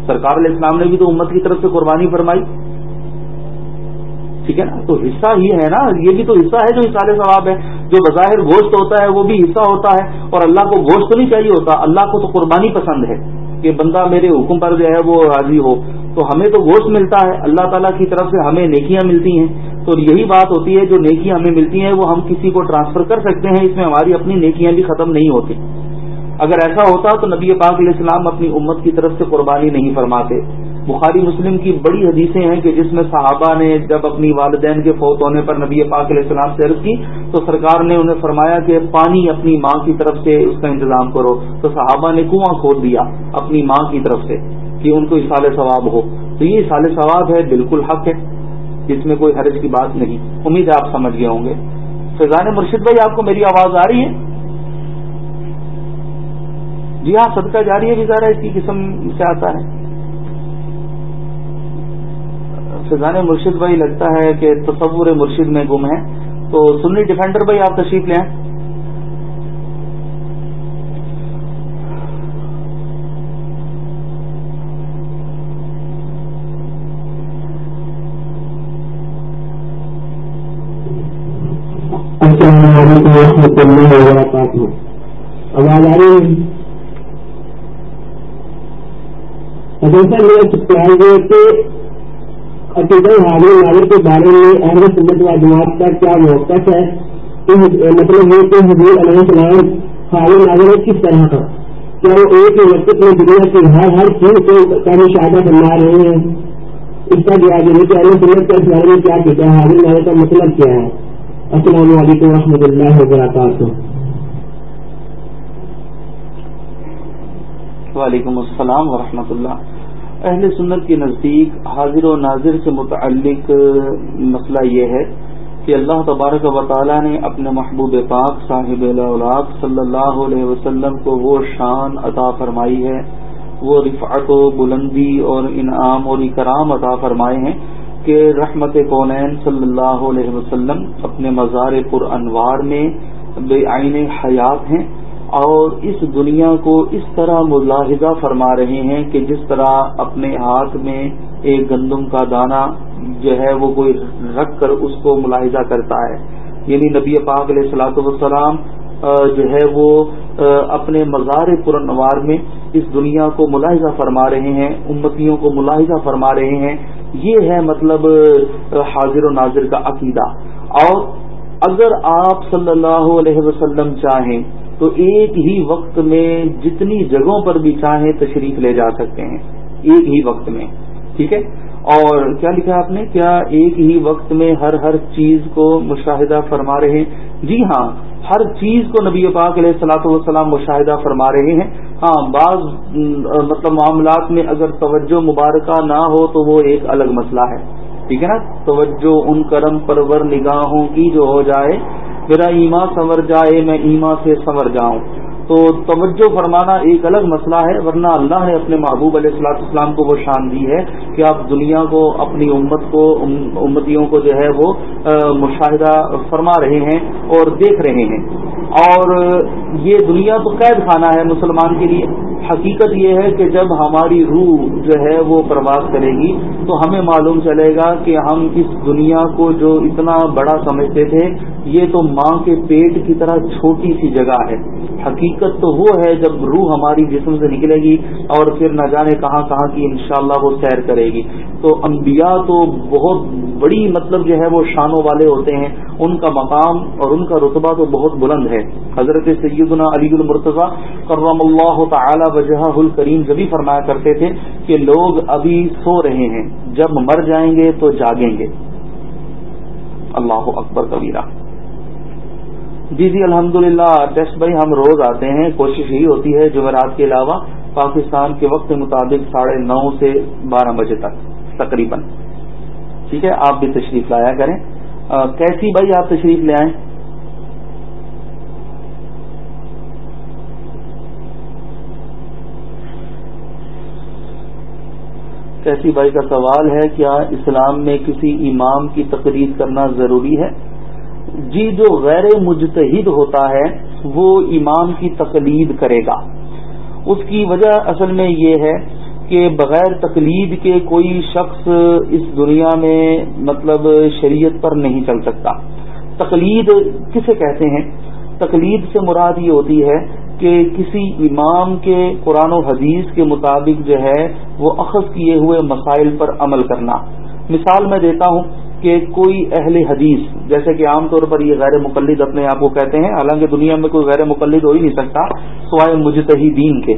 Speaker 1: سرکار علیہ السلام نے بھی تو امت کی طرف سے قربانی فرمائی۔ ٹھیک ہے نا؟ تو حصہ ہی ہے نا، یہ بھی تو حصہ ہے جو حصہ ثواب ہے۔ جو بظاہر گوشت ہوتا ہے، وہ بھی حصہ ہوتا ہے۔ اور اللہ کو گوشت تو نہیں چاہیے ہوتا، اللہ کو تو قربانی پسند ہے۔ کہ بندہ میرے حکم پر جو ہے، وہ راضی ہو۔ تو ہمیں تو گوشت ملتا ہے۔ اللہ تعالیٰ کی طرف سے ہمیں نیکیاں ملتی ہیں۔ تو یہی بات ہوتی ہے، جو نیکیاں ہمیں ملتی ہیں، وہ ہم کسی کو ٹرانسفر کر سکتے ہیں۔ اس میں ہماری اپنی نیکیاں بھی ختم نہیں ہوتی۔ اگر ایسا ہوتا تو نبی پاک علیہ السلام اپنی امت کی طرف سے قربانی نہیں فرماتے۔ بخاری مسلم کی بڑی حدیثیں ہیں کہ جس میں صحابہ نے جب اپنی والدین کے فوت ہونے پر نبی پاک علیہ السلام سے عرض کی تو سرکار نے انہیں فرمایا کہ پانی اپنی ماں کی طرف سے اس کا انتظام کرو۔ تو صحابہ نے کنواں کھود دیا اپنی ماں کی طرف سے کہ ان کو اصال ثواب ہو۔ تو یہ اصال ثواب ہے، بالکل حق ہے، جس میں کوئی حرج کی بات نہیں۔ امید ہے آپ سمجھ گئے ہوں گے۔ فیضان مرشد بھائی، آپ کو میری آواز آ رہی ہے؟ جی ہاں صدقہ جاری ہے بھی ذرا اس کی قسم سے آتا ہے۔ فضان مرشد بھائی لگتا ہے کہ تصور مرشد میں گم ہے تو سنی ڈیفینڈر بھائی آپ تشریف لیں۔
Speaker 4: السلام آواز آ رہی ہے؟ جیسا میرا کہ عقیدہ حاضر ناظر کے بارے میں اہم سنت و جماعت کا کیا موقف ہے مطلب یہ کہ حضور علیہ السلام حاضر ناظر کس طرح کا کیا وہ ایک وقت میں دنیا کی ہر ہر چیز کو کا مشاہدہ فرما رہے ہیں؟ اس کا جواب دینے کہ اہم سنت کا اس بارے میں کیا کہتا ہے حاضر ناظر کا مطلب کیا ہے؟ السلام علیکم و رحمۃ اللہ وبرکاتہ۔
Speaker 1: وعلیکم السلام ورحمۃ اللہ۔ اہل سنت کے نزدیک حاضر و ناظر سے متعلق مسئلہ یہ ہے کہ اللہ تبارک و تعالیٰ نے اپنے محبوب پاک صاحب صلی اللہ علیہ وسلم کو وہ شان عطا فرمائی ہے، وہ رفعت و بلندی اور انعام اور اکرام عطا فرمائے ہیں کہ رحمت کونین صلی اللہ علیہ وسلم اپنے مزار پر انوار میں بے آئین حیات ہیں۔ اور اس دنیا کو اس طرح ملاحظہ فرما رہے ہیں کہ جس طرح اپنے ہاتھ میں ایک گندم کا دانہ جو ہے وہ کوئی رکھ کر اس کو ملاحظہ کرتا ہے۔ یعنی نبی پاک علیہ السلاۃ والسلام جو ہے وہ اپنے مزار پرنوار میں اس دنیا کو ملاحظہ فرما رہے ہیں، امتیوں کو ملاحظہ فرما رہے ہیں۔ یہ ہے مطلب حاضر و ناظر کا عقیدہ۔ اور اگر آپ صلی اللہ علیہ وسلم چاہیں تو ایک ہی وقت میں جتنی جگہوں پر بھی چاہیں تشریف لے جا سکتے ہیں، ایک ہی وقت میں، ٹھیک ہے؟ اور کیا لکھا آپ نے؟ کیا ایک ہی وقت میں ہر ہر چیز کو مشاہدہ فرما رہے ہیں؟ جی ہاں ہر چیز کو نبی پاک علیہ السلاۃ والسلام مشاہدہ فرما رہے ہیں۔ ہاں بعض مطلب معاملات میں اگر توجہ مبارکہ نہ ہو تو وہ ایک الگ مسئلہ ہے۔ ٹھیک ہے نا؟ توجہ، ان کرم پرور نگاہوں کی جو ہو جائے میرا ایما سنور جائے، میں ایما سے سنور جاؤں۔ تو توجہ فرمانا ایک الگ مسئلہ ہے، ورنہ اللہ نے اپنے محبوب علیہ السلاط اسلام کو وہ شان دی ہے کہ آپ دنیا کو، اپنی امت کو امتیوں کو جو ہے وہ مشاہدہ فرما رہے ہیں اور دیکھ رہے ہیں۔ اور یہ دنیا تو قید خانہ ہے مسلمان کے لیے۔ حقیقت یہ ہے کہ جب ہماری روح جو ہے وہ پرواز کرے گی، تو ہمیں معلوم چلے گا کہ ہم اس دنیا کو جو اتنا بڑا سمجھتے تھے، یہ تو ماں کے پیٹ کی طرح چھوٹی سی جگہ ہے۔ حقیقت تو وہ ہے جب روح ہماری جسم سے نکلے گی اور پھر نہ جانے کہاں کہاں کی انشاءاللہ وہ سیر کرے گی۔ تو انبیاء تو بہت بڑی مطلب جو ہے وہ شانوں والے ہوتے ہیں۔ ان کا مقام اور ان کا رتبہ تو بہت بلند ہے۔ حضرت سیدنا علی المرتضی کرم اللہ تعالی وجہ الکریم جبھی فرمایا کرتے تھے کہ لوگ ابھی سو رہے ہیں، جب مر جائیں گے تو جاگیں گے۔ اللہ اکبر کبیرہ۔ جی جی الحمد للہ ٹیسٹ بھائی، ہم روز آتے ہیں، کوشش یہی ہوتی ہے، جمعرات کے علاوہ پاکستان کے وقت کے مطابق ساڑھے نو سے بارہ بجے تک، تقریباً۔ ٹھیک ہے، آپ بھی تشریف لایا کریں۔ کیسی بھائی آپ تشریف لے آئیں؟ کیسی بھائی کا سوال ہے، کیا اسلام میں کسی امام کی تقریر کرنا ضروری ہے؟ جی جو غیر مجتہد ہوتا ہے، وہ امام کی تقلید کرے گا۔ اس کی وجہ اصل میں یہ ہے کہ بغیر تقلید کے کوئی شخص اس دنیا میں مطلب شریعت پر نہیں چل سکتا۔ تقلید کسے کہتے ہیں؟ تقلید سے مراد یہ ہوتی ہے کہ کسی امام کے قرآن و حدیث کے مطابق جو ہے وہ اخذ کیے ہوئے مسائل پر عمل کرنا۔ مثال میں دیتا ہوں کہ کوئی اہل حدیث، جیسے کہ عام طور پر یہ غیر مقلد اپنے آپ کو کہتے ہیں، حالانکہ دنیا میں کوئی غیر مقلد ہو ہی نہیں سکتا، سوائے مجتہدین کے۔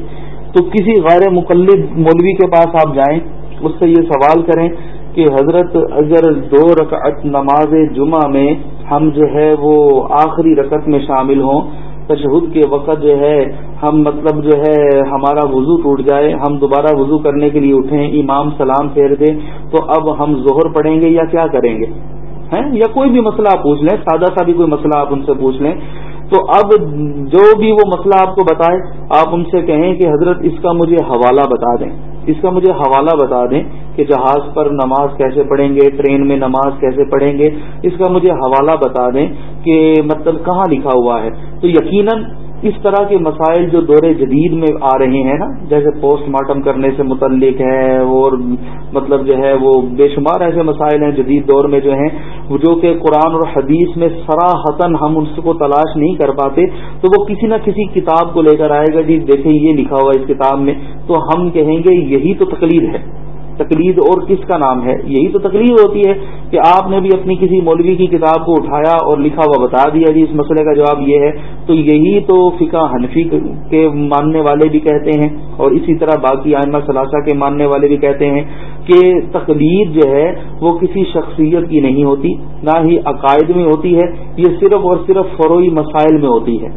Speaker 1: تو کسی غیر مقلد مولوی کے پاس آپ جائیں، اس سے یہ سوال کریں کہ حضرت اگر دو رکعت نماز جمعہ میں ہم جو ہے وہ آخری رکعت میں شامل ہوں تشہد کے وقت جو ہے، ہم مطلب جو ہے، ہمارا وضو ٹوٹ جائے، ہم دوبارہ وضو کرنے کے لیے اٹھیں، امام سلام پھیر دیں، تو اب ہم ظہر پڑھیں گے یا کیا کریں گے؟ یا کوئی بھی مسئلہ آپ پوچھ لیں، سادہ سا بھی کوئی مسئلہ آپ ان سے پوچھ لیں۔ تو اب جو بھی وہ مسئلہ آپ کو بتائے آپ ان سے کہیں کہ حضرت اس کا مجھے حوالہ بتا دیں۔ اس کا مجھے حوالہ بتا دیں کہ جہاز پر نماز کیسے پڑھیں گے، ٹرین میں نماز کیسے پڑھیں گے۔ اس کا مجھے حوالہ بتا دیں کہ مطلب کہاں لکھا ہوا ہے۔ تو یقیناً اس طرح کے مسائل جو دور جدید میں آ رہے ہیں نا، جیسے پوسٹ مارٹم کرنے سے متعلق ہے، اور مطلب جو ہے وہ بے شمار ایسے مسائل ہیں جدید دور میں جو ہیں، جو کہ قرآن اور حدیث میں سراہتن ہم ان کو تلاش نہیں کر پاتے، تو وہ کسی نہ کسی کتاب کو لے کر آئے گا جی دیکھیں یہ لکھا ہوا اس کتاب میں، تو ہم کہیں گے یہی تو تقلید ہے۔ تقلید اور کس کا نام ہے؟ یہی تو تقلید ہوتی ہے کہ آپ نے بھی اپنی کسی مولوی کی کتاب کو اٹھایا اور لکھا ہوا بتا دیا جی اس مسئلے کا جواب یہ ہے۔ تو یہی تو فقہ حنفی کے ماننے والے بھی کہتے ہیں اور اسی طرح باقی آئمہ ثلاثہ کے ماننے والے بھی کہتے ہیں کہ تقلید جو ہے وہ کسی شخصیت کی نہیں ہوتی، نہ ہی عقائد میں ہوتی ہے، یہ صرف اور صرف فروئی مسائل میں ہوتی ہے۔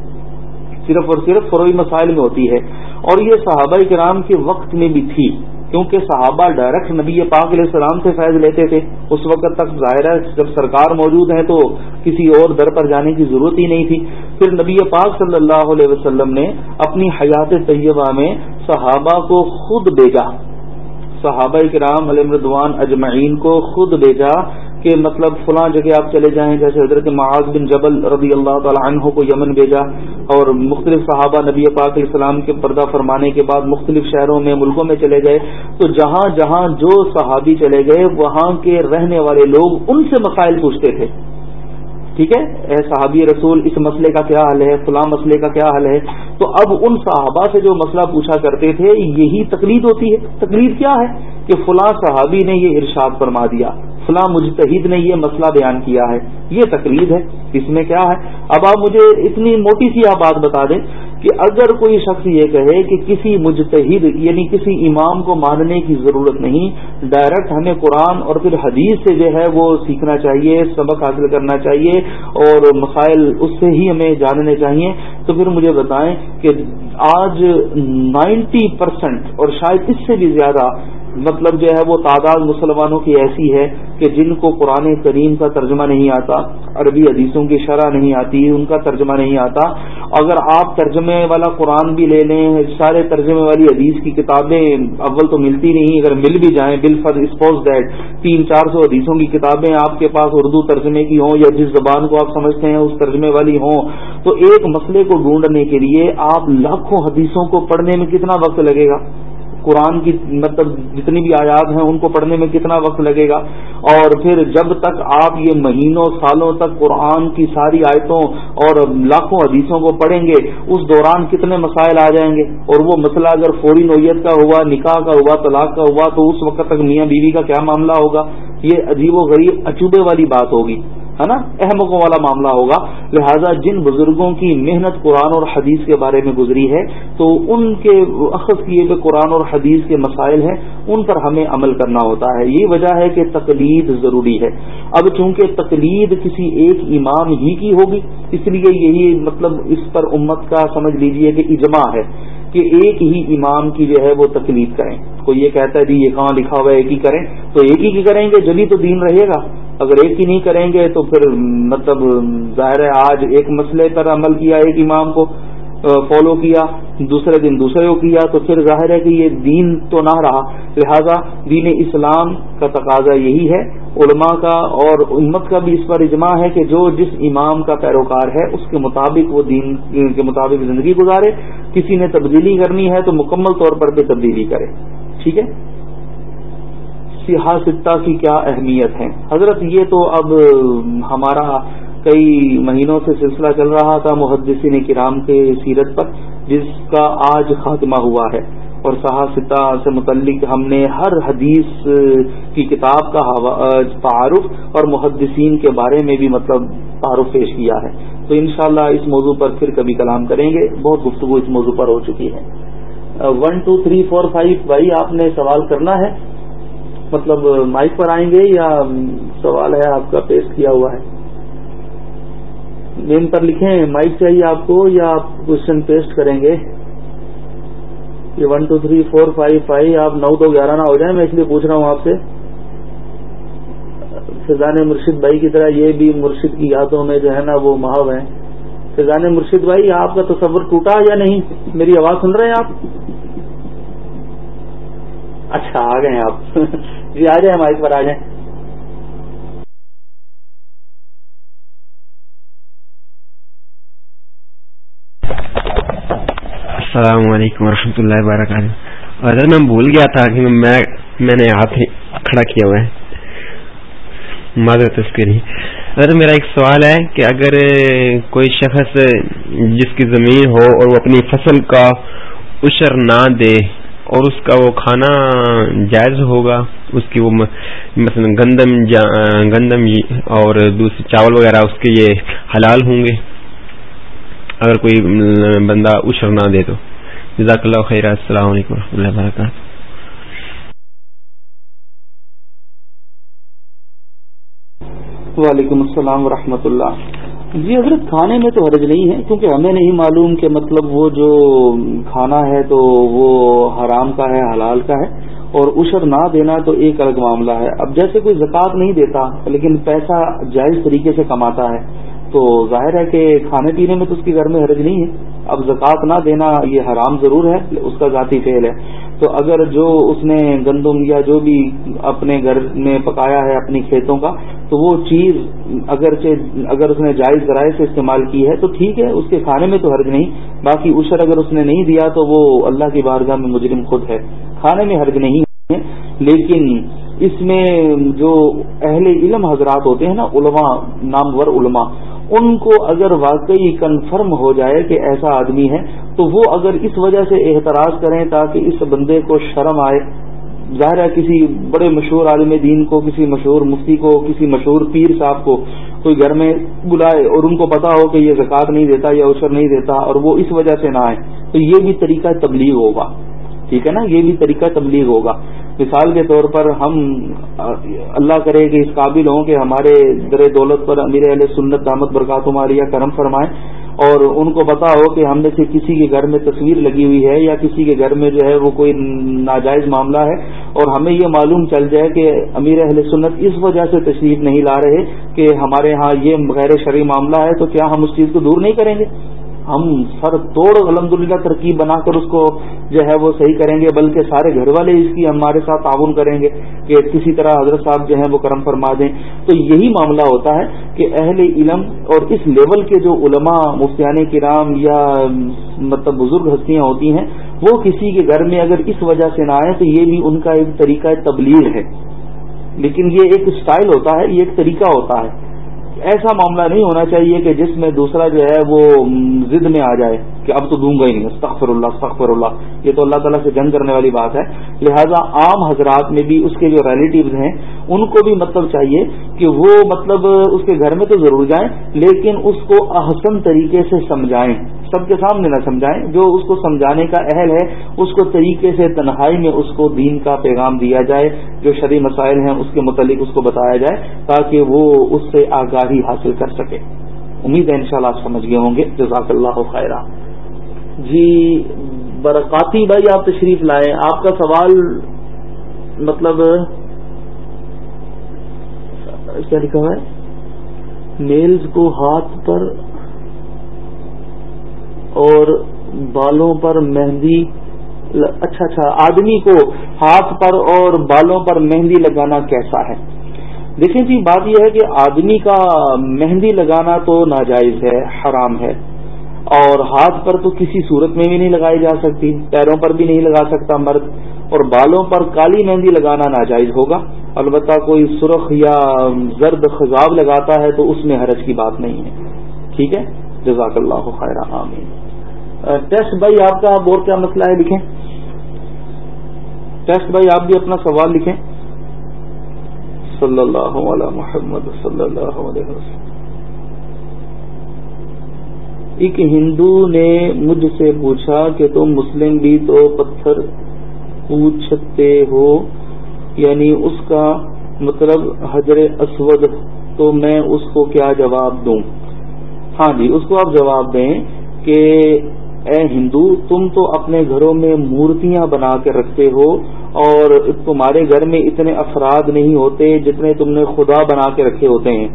Speaker 1: صرف اور صرف فروئی مسائل میں ہوتی ہے۔ اور یہ صحابہ کرام کے وقت میں بھی تھی۔ کیونکہ صحابہ ڈائریکٹ نبی پاک علیہ السلام سے فیض لیتے تھے۔ اس وقت تک ظاہر ہے جب سرکار موجود ہیں تو کسی اور در پر جانے کی ضرورت ہی نہیں تھی۔ پھر نبی پاک صلی اللہ علیہ وسلم نے اپنی حیات طیبہ میں صحابہ کو خود بھیجا۔ صحابہ کرام علیہ مردوان اجمعین کو خود بھیجا۔ کہ مطلب فلاں جگہ آپ چلے جائیں، جیسے حضرت معاذ بن جبل رضی اللہ تعالی عنہ کو یمن بھیجا اور مختلف صحابہ نبی پاک علیہ السلام کے پردہ فرمانے کے بعد مختلف شہروں میں، ملکوں میں چلے گئے۔ تو جہاں جہاں جو صحابی چلے گئے، وہاں کے رہنے والے لوگ ان سے مسائل پوچھتے تھے۔ ٹھیک ہے؟ اے صحابی رسول، اس مسئلے کا کیا حل ہے؟ فلاں مسئلے کا کیا حل ہے؟ تو اب ان صحابہ سے جو مسئلہ پوچھا کرتے تھے، یہی تقلید ہوتی ہے۔ تقلید کیا ہے؟ کہ فلاں صحابی نے یہ ارشاد فرما دیا۔ فلاں مجتہد نے یہ مسئلہ بیان کیا ہے، یہ تقلید ہے۔ اس میں کیا ہے؟ اب آپ مجھے اتنی موٹی سی آپ بات بتا دیں کہ اگر کوئی شخص یہ کہے کہ کسی مجتہد یعنی کسی امام کو ماننے کی ضرورت نہیں ڈائریکٹ ہمیں قرآن اور پھر حدیث سے جو ہے وہ سیکھنا چاہیے، سبق حاصل کرنا چاہیے اور مسائل اس سے ہی ہمیں جاننے چاہیے۔ تو پھر مجھے بتائیں کہ آج نائنٹی پرسینٹ اور شاید اس سے بھی زیادہ مطلب جو ہے وہ تعداد مسلمانوں کی ایسی ہے کہ جن کو قرآن کریم کا ترجمہ نہیں آتا، عربی حدیثوں کی شرح نہیں آتی، ان کا ترجمہ نہیں آتا۔ اگر آپ ترجمے والا قرآن بھی لے لیں، سارے ترجمے والی حدیث کی کتابیں اول تو ملتی نہیں، اگر مل بھی جائیں، بل فر اسپوز دیٹ تین چار سو حدیثوں کی کتابیں آپ کے پاس اردو ترجمے کی ہوں یا جس زبان کو آپ سمجھتے ہیں، اس ترجمے والی ہوں۔ تو ایک مسئلے کو ڈھونڈنے کے لیے آپ لاکھوں حدیثوں کو پڑھنے میں کتنا وقت لگے گا؟ قرآن کی مطلب جتنی بھی آیات ہیں ان کو پڑھنے میں کتنا وقت لگے گا؟ اور پھر جب تک آپ یہ مہینوں سالوں تک قرآن کی ساری آیتوں اور لاکھوں حدیثوں کو پڑھیں گے، اس دوران کتنے مسائل آ جائیں گے؟ اور وہ مسئلہ اگر فوری نوعیت کا ہوا، نکاح کا ہوا، طلاق کا ہوا، تو اس وقت تک میاں بیوی کا کیا معاملہ ہوگا؟ یہ عجیب و غریب اچوبے والی بات ہوگی، ہے نا؟ احمقوں والا معاملہ ہوگا۔ لہذا جن بزرگوں کی محنت قرآن اور حدیث کے بارے میں گزری ہے، تو ان کے اخذ کیے ہوئے قرآن اور حدیث کے مسائل ہیں، ان پر ہمیں عمل کرنا ہوتا ہے۔ یہ وجہ ہے کہ تقلید ضروری ہے۔ اب چونکہ تقلید کسی ایک امام ہی کی ہوگی، اس لیے یہی مطلب اس پر امت کا سمجھ لیجیے کہ اجماع ہے۔ کہ ایک ہی امام کی جو ہے وہ تکلیف کریں۔ کوئی یہ کہتا ہے جی یہ کہاں لکھا ہوا ہے، ایک ہی کریں۔ تو ایک ہی کی کریں گے جبھی تو دین رہے گا۔ اگر ایک ہی نہیں کریں گے تو پھر مطلب ظاہر ہے، آج ایک مسئلے پر عمل کیا، ایک امام کو فالو کیا، دوسرے دن دوسرے کو کیا، تو پھر ظاہر ہے کہ یہ دین تو نہ رہا۔ لہذا دین اسلام کا تقاضا یہی ہے علماء کا اور امت کا بھی اس پر اجماع ہے کہ جو جس امام کا پیروکار ہے، اس کے مطابق وہ دین کے مطابق زندگی گزارے۔ کسی نے تبدیلی کرنی ہے تو مکمل طور پر بھی تبدیلی کرے۔ ٹھیک ہے؟ سیاستہ کی کیا اہمیت ہے؟ حضرت، یہ تو اب ہمارا کئی مہینوں سے سلسلہ چل رہا تھا، محدثین کرام کے سیرت پر، جس کا آج خاتمہ ہوا ہے۔ اور صحافتہ سے متعلق ہم نے ہر حدیث کی کتاب کا تعارف اور محدثین کے بارے میں بھی مطلب تعارف پیش کیا ہے۔ تو انشاءاللہ اس موضوع پر پھر کبھی کلام کریں گے۔ بہت گفتگو اس موضوع پر ہو چکی ہے۔ One two three four five بھائی آپ نے سوال کرنا ہے؟ مطلب مائک پر آئیں گے یا سوال ہے آپ کا پیش کیا ہوا ہے؟ مین پر لکھیں، مائک چاہیے آپ کو یا آپ کوشچن پیسٹ کریں گے؟ یہ one two three four five five آپ نو دو گیارہ نہ ہو جائیں، میں اس لیے پوچھ رہا ہوں آپ سے۔ فضان مرشد بھائی کی طرح یہ بھی مرشد کی یادوں میں جو ہے نا وہ محو ہیں۔ فضان مرشد بھائی، آپ کا تصور ٹوٹا یا نہیں؟ میری آواز سن رہے ہیں آپ؟ اچھا آ گئے آپ۔ جی آ جائیں مائک پر آ جائیں۔
Speaker 5: السلام علیکم ورحمۃ اللہ وبرکاتہ۔ اگر میں بھول گیا تھا کہ میں میں نے ہاتھ کھڑا کیا ہوا ہے۔ معذرت اس کے لیے اگر میرا ایک سوال ہے کہ اگر کوئی شخص جس کی زمین ہو اور وہ اپنی فصل کا اشر نہ دے اور اس کا وہ کھانا جائز ہوگا، اس کی وہ مثلا گندم گندم اور دوسرے چاول وغیرہ اس کے یہ حلال ہوں گے اگر کوئی بندہ اشر نہ دے تو۔ جزاک اللہ خیر، السلام علیکم و رحمۃ اللہ وبرکاتہ۔
Speaker 1: وعلیکم السلام ورحمۃ اللہ۔ جی حضرت، کھانے میں تو حرج نہیں ہے، کیونکہ ہمیں نہیں معلوم کہ مطلب وہ جو کھانا ہے تو وہ حرام کا ہے، حلال کا ہے۔ اور اشر نہ دینا تو ایک الگ معاملہ ہے۔ اب جیسے کوئی زکوٰۃ نہیں دیتا، لیکن پیسہ جائز طریقے سے کماتا ہے تو ظاہر ہے کہ کھانے پینے میں تو اس کے گھر میں حرج نہیں ہے۔ اب زکوٰۃ نہ دینا یہ حرام ضرور ہے، اس کا ذاتی فعل ہے۔ تو اگر جو اس نے گندم یا جو بھی اپنے گھر میں پکایا ہے اپنی کھیتوں کا، تو وہ چیز اگر اگر اس نے جائز ذرائع سے استعمال کی ہے تو ٹھیک ہے، اس کے کھانے میں تو حرج نہیں۔ باقی اشر اگر اس نے نہیں دیا تو وہ اللہ کی بارگاہ میں مجرم خود ہے۔ کھانے میں حرج نہیں ہے، لیکن اس میں جو اہل علم حضرات ہوتے ہیں نا، علماء، نامور علماء، ان کو اگر واقعی کنفرم ہو جائے کہ ایسا آدمی ہے، تو وہ اگر اس وجہ سے احتراج کریں تاکہ اس بندے کو شرم آئے۔ ظاہر ہے کسی بڑے مشہور عالم دین کو، کسی مشہور مفتی کو، کسی مشہور پیر صاحب کو کوئی گھر میں بلائے اور ان کو پتا ہو کہ یہ زکوٰۃ نہیں دیتا یا اوسر نہیں دیتا اور وہ اس وجہ سے نہ آئے، تو یہ بھی طریقہ تبلیغ ہوگا۔ ٹھیک ہے نا؟ یہ بھی طریقہ تبلیغ ہوگا۔ مثال کے طور پر ہم، اللہ کرے کہ اس قابل ہوں کہ ہمارے در دولت پر امیر علیہ سنت دامت برکات ماریہ کرم فرمائیں اور ان کو پتا ہو کہ ہم میں سے کسی کے گھر میں تصویر لگی ہوئی ہے یا کسی کے گھر میں جو ہے وہ کوئی ناجائز معاملہ ہے اور ہمیں یہ معلوم چل جائے کہ امیر اہل سنت اس وجہ سے تشریف نہیں لا رہے کہ ہمارے ہاں یہ غیر شرعی معاملہ ہے تو کیا ہم اس چیز کو دور نہیں کریں گے؟ ہم سر توڑ الحمد للہ ترکیب بنا کر اس کو جو ہے وہ صحیح کریں گے، بلکہ سارے گھر والے اس کی ہمارے ساتھ تعاون کریں گے کہ کسی طرح حضرت صاحب جو ہے وہ کرم فرما دیں۔ تو یہی معاملہ ہوتا ہے کہ اہل علم اور اس لیول کے جو علماء، مفتیان کرام یا مطلب بزرگ ہستیاں ہوتی ہیں، وہ کسی کے گھر میں اگر اس وجہ سے نہ آئے تو یہ بھی ان کا ایک طریقہ تبلیغ ہے۔ لیکن یہ ایک اسٹائل ہوتا ہے، یہ ایک طریقہ ہوتا ہے۔ ایسا معاملہ نہیں ہونا چاہیے کہ جس میں دوسرا جو ہے وہ ضد میں آ جائے کہ اب تو دوں گا ہی نہیں، استغفر اللہ استغفر اللہ۔ یہ تو اللہ تعالیٰ سے جنگ کرنے والی بات ہے۔ لہذا عام حضرات میں بھی اس کے جو ریلیٹیوز ہیں، ان کو بھی مطلب چاہیے کہ وہ مطلب اس کے گھر میں تو ضرور جائیں، لیکن اس کو احسن طریقے سے سمجھائیں۔ سب کے سامنے نہ سمجھائیں۔ جو اس کو سمجھانے کا اہل ہے، اس کو طریقے سے تنہائی میں اس کو دین کا پیغام دیا جائے، جو شرعی مسائل ہیں، اس کے متعلق اس کو بتایا جائے، تاکہ وہ اس سے آگاہی حاصل کر سکے۔ امید ہے انشاءاللہ شاء سمجھ گئے ہوں گے۔ جزاک اللہ خیرہ جی برکاتی بھائی، آپ تشریف لائے آپ کا سوال مطلب کیا لکھا ہے؟ نیلز کو ہاتھ پر اور بالوں پر مہندی اچھا اچھا آدمی کو ہاتھ پر اور بالوں پر مہندی لگانا کیسا ہے؟ دیکھیں جی بات یہ ہے کہ آدمی کا مہندی لگانا تو ناجائز ہے، حرام ہے، اور ہاتھ پر تو کسی صورت میں بھی نہیں لگائی جا سکتی، پیروں پر بھی نہیں لگا سکتا مرد، اور بالوں پر کالی مہندی لگانا ناجائز ہوگا۔ البتہ کوئی سرخ یا زرد خزاب لگاتا ہے تو اس میں حرج کی بات نہیں ہے۔ ٹھیک ہے؟ جزاک اللہ خیر آمین۔ ٹیسٹ بھائی آپ کا اور کیا مسئلہ ہے لکھیں۔ ٹیسٹ بھائی آپ بھی اپنا سوال لکھیں۔ صلی اللہ علیہ محمد صلی اللہ علیہ وسلم۔ ایک ہندو نے مجھ سے پوچھا کہ تم مسلم بھی تو پتھر پوچھتے ہو؟ یعنی اس کا مطلب حضر اسود تو میں اس کو کیا جواب دوں؟ ہاں جی اس کو آپ جواب دیں کہ اے ہندو، تم تو اپنے گھروں میں مورتیاں بنا کے رکھتے ہو، اور تمہارے گھر میں اتنے افراد نہیں ہوتے جتنے تم نے خدا بنا کے رکھے ہوتے ہیں۔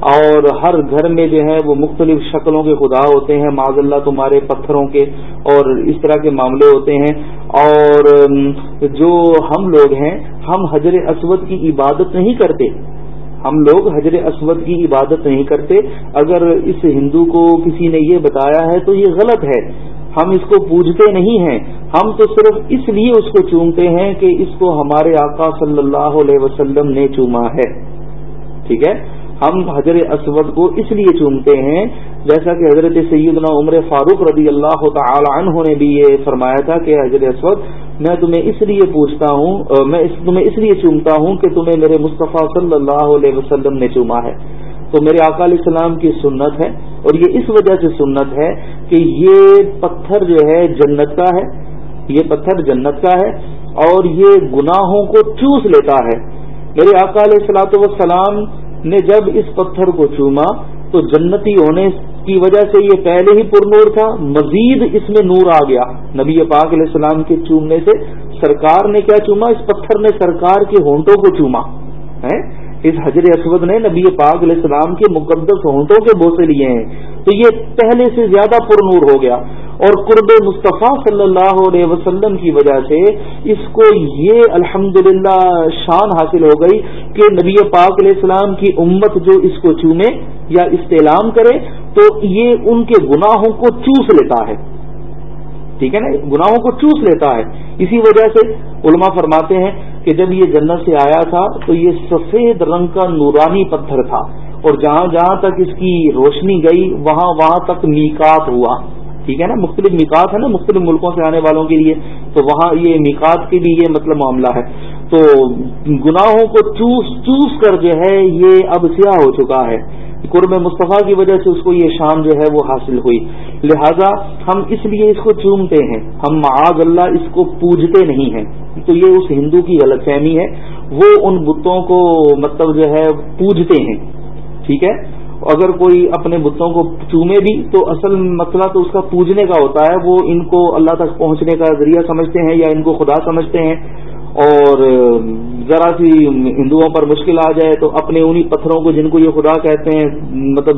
Speaker 1: اور ہر گھر میں جو ہے وہ مختلف شکلوں کے خدا ہوتے ہیں معذ اللہ تمہارے پتھروں کے اور اس طرح کے معاملے ہوتے ہیں۔ اور جو ہم لوگ ہیں، ہم حجر اسود کی عبادت نہیں کرتے۔ ہم لوگ حجر اسود کی عبادت نہیں کرتے۔ اگر اس ہندو کو کسی نے یہ بتایا ہے تو یہ غلط ہے۔ ہم اس کو پوجتے نہیں ہیں۔ ہم تو صرف اس لیے اس کو چومتے ہیں کہ اس کو ہمارے آقا صلی اللہ علیہ وسلم نے چوما ہے۔ ٹھیک ہے؟ ہم حضر اسود کو اس لیے چومتے ہیں، جیسا کہ حضرت سیدنا عمر فاروق رضی اللہ تعالی عنہ نے بھی یہ فرمایا تھا کہ حضر اسود، میں تمہیں اس لیے پوچھتا ہوں، میں تمہیں اس لیے چومتا ہوں کہ تمہیں میرے مصطفیٰ صلی اللہ علیہ وسلم نے چوما ہے۔ تو میرے آقا علیہ السلام کی سنت ہے اور یہ اس وجہ سے سنت ہے کہ یہ پتھر جو ہے جنت کا ہے، یہ پتھر جنت کا ہے اور یہ گناہوں کو چوس لیتا ہے۔ میرے آقا علیہ السلاۃ وسلام نے جب اس پتھر کو چوما تو جنتی ہونے کی وجہ سے یہ پہلے ہی پر نور تھا، مزید اس میں نور آ گیا۔ نبی پاک علیہ السلام کے چومنے سے سرکار نے کیا چوما؟ اس پتھر نے سرکار کے ہونٹوں کو چوما۔ ہے اس حجر اسود نے نبی پاک علیہ السلام کے مقدس ہونٹوں کے بوسے لیے ہیں۔ تو یہ پہلے سے زیادہ پر نور ہو گیا۔ اور قرب مصطفیٰ صلی اللہ علیہ وسلم کی وجہ سے اس کو یہ الحمد شان حاصل ہو گئی کہ نبی پاک علیہ السلام کی امت جو اس کو چومے یا استعلام کرے، تو یہ ان کے گناہوں کو چوس لیتا ہے۔ ٹھیک ہے نا؟ گناہوں کو چوس لیتا ہے۔ اسی وجہ سے علماء فرماتے ہیں کہ جب یہ جنت سے آیا تھا تو یہ سفید رنگ کا نورانی پتھر تھا اور جہاں جہاں تک اس کی روشنی گئی، وہاں وہاں تک میکات ہوا۔ ٹھیک ہے نا؟ مختلف میکات ہے نا مختلف ملکوں سے آنے والوں کے لیے۔ تو وہاں یہ میکات کے بھی یہ مطلب معاملہ ہے۔ تو گناہوں کو چوس چوس کر جو ہے یہ اب سیاہ ہو چکا ہے۔ قرب مصطفیٰ کی وجہ سے اس کو یہ شان جو ہے وہ حاصل ہوئی۔ لہذا ہم اس لیے اس کو چومتے ہیں۔ ہم معاذ اللہ اس کو پوجتے نہیں ہیں۔ تو یہ اس ہندو کی غلط فہمی ہے۔ وہ ان بتوں کو مطلب جو ہے پوجتے ہیں۔ ٹھیک ہے؟ اگر کوئی اپنے بتوں کو چومے بھی، تو اصل مسئلہ تو اس کا پوجنے کا ہوتا ہے۔ وہ ان کو اللہ تک پہنچنے کا ذریعہ سمجھتے ہیں یا ان کو خدا سمجھتے ہیں۔ اور ذرا سی ہندوؤں پر مشکل آ جائے تو اپنے انہی پتھروں کو جن کو یہ خدا کہتے ہیں مطلب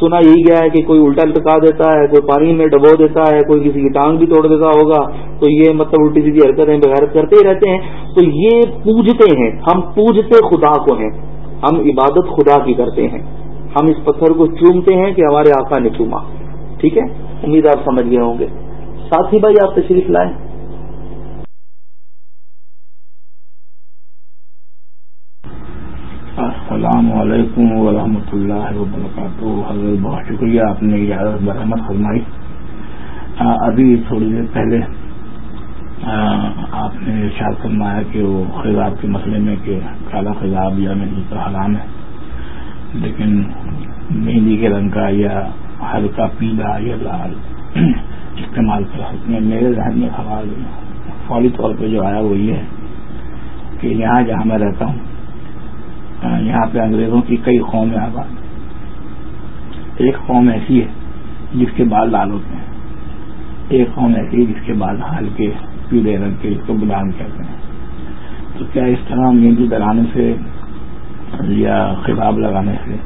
Speaker 1: سنا یہی گیا ہے کہ کوئی الٹا لٹکا دیتا ہے، کوئی پانی میں ڈبو دیتا ہے، کوئی کسی کی ٹانگ بھی توڑ دیتا ہوگا، تو یہ مطلب الٹی سیدھی حرکتیں بغیر کرتے ہی رہتے ہیں۔ تو یہ پوجتے ہیں، ہم پوجتے خدا کو ہیں، ہم عبادت خدا کی کرتے ہیں۔ ہم اس پتھر کو چومتے ہیں کہ ہمارے آقا نے چوما۔ ٹھیک ہے؟ امید آپ سمجھ گئے ہوں گے۔ ساتھی بھائی، آپ تشریف لائیں۔
Speaker 6: السلام علیکم ورحمۃ اللہ وبرکاتہ۔ حضرت بہت شکریہ، آپ نے اجازت برآمد فرمائی۔ ابھی تھوڑی دیر پہلے آپ نے ارشاد فرمایا کہ وہ خزاب کے مسئلے میں کہ کالا خزاب یا مہندی کا حرام ہے، لیکن مہندی کے رنگ کا یا ہلکا پیلا یا لال استعمال کر سکتے ہیں۔ میرے ذہن میں سوال فوری طور پہ جو آیا وہ یہ ہے کہ یہاں جہاں میں رہتا ہوں یعنی یہاں پہ انگریزوں کی کئی قومیں آباد ایک قوم ایسی ہے جس کے بال لال ہوتے ہیں۔ ایک قوم ایسی ہے جس کے بال ہلکے، پیلے رنگ کے، جس کو بلان کہتے ہیں۔ تو کیا اس طرح مہندی دلانے سے یا خباب لگانے سے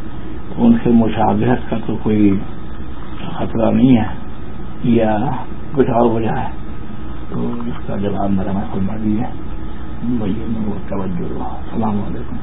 Speaker 6: ان سے مشابہت کا تو کوئی خطرہ نہیں ہے یا کچھ اور وجہ ہے؟ تو اس کا جواب میرا میں فرما دیجیے وہی میں توجہ السلام علیکم۔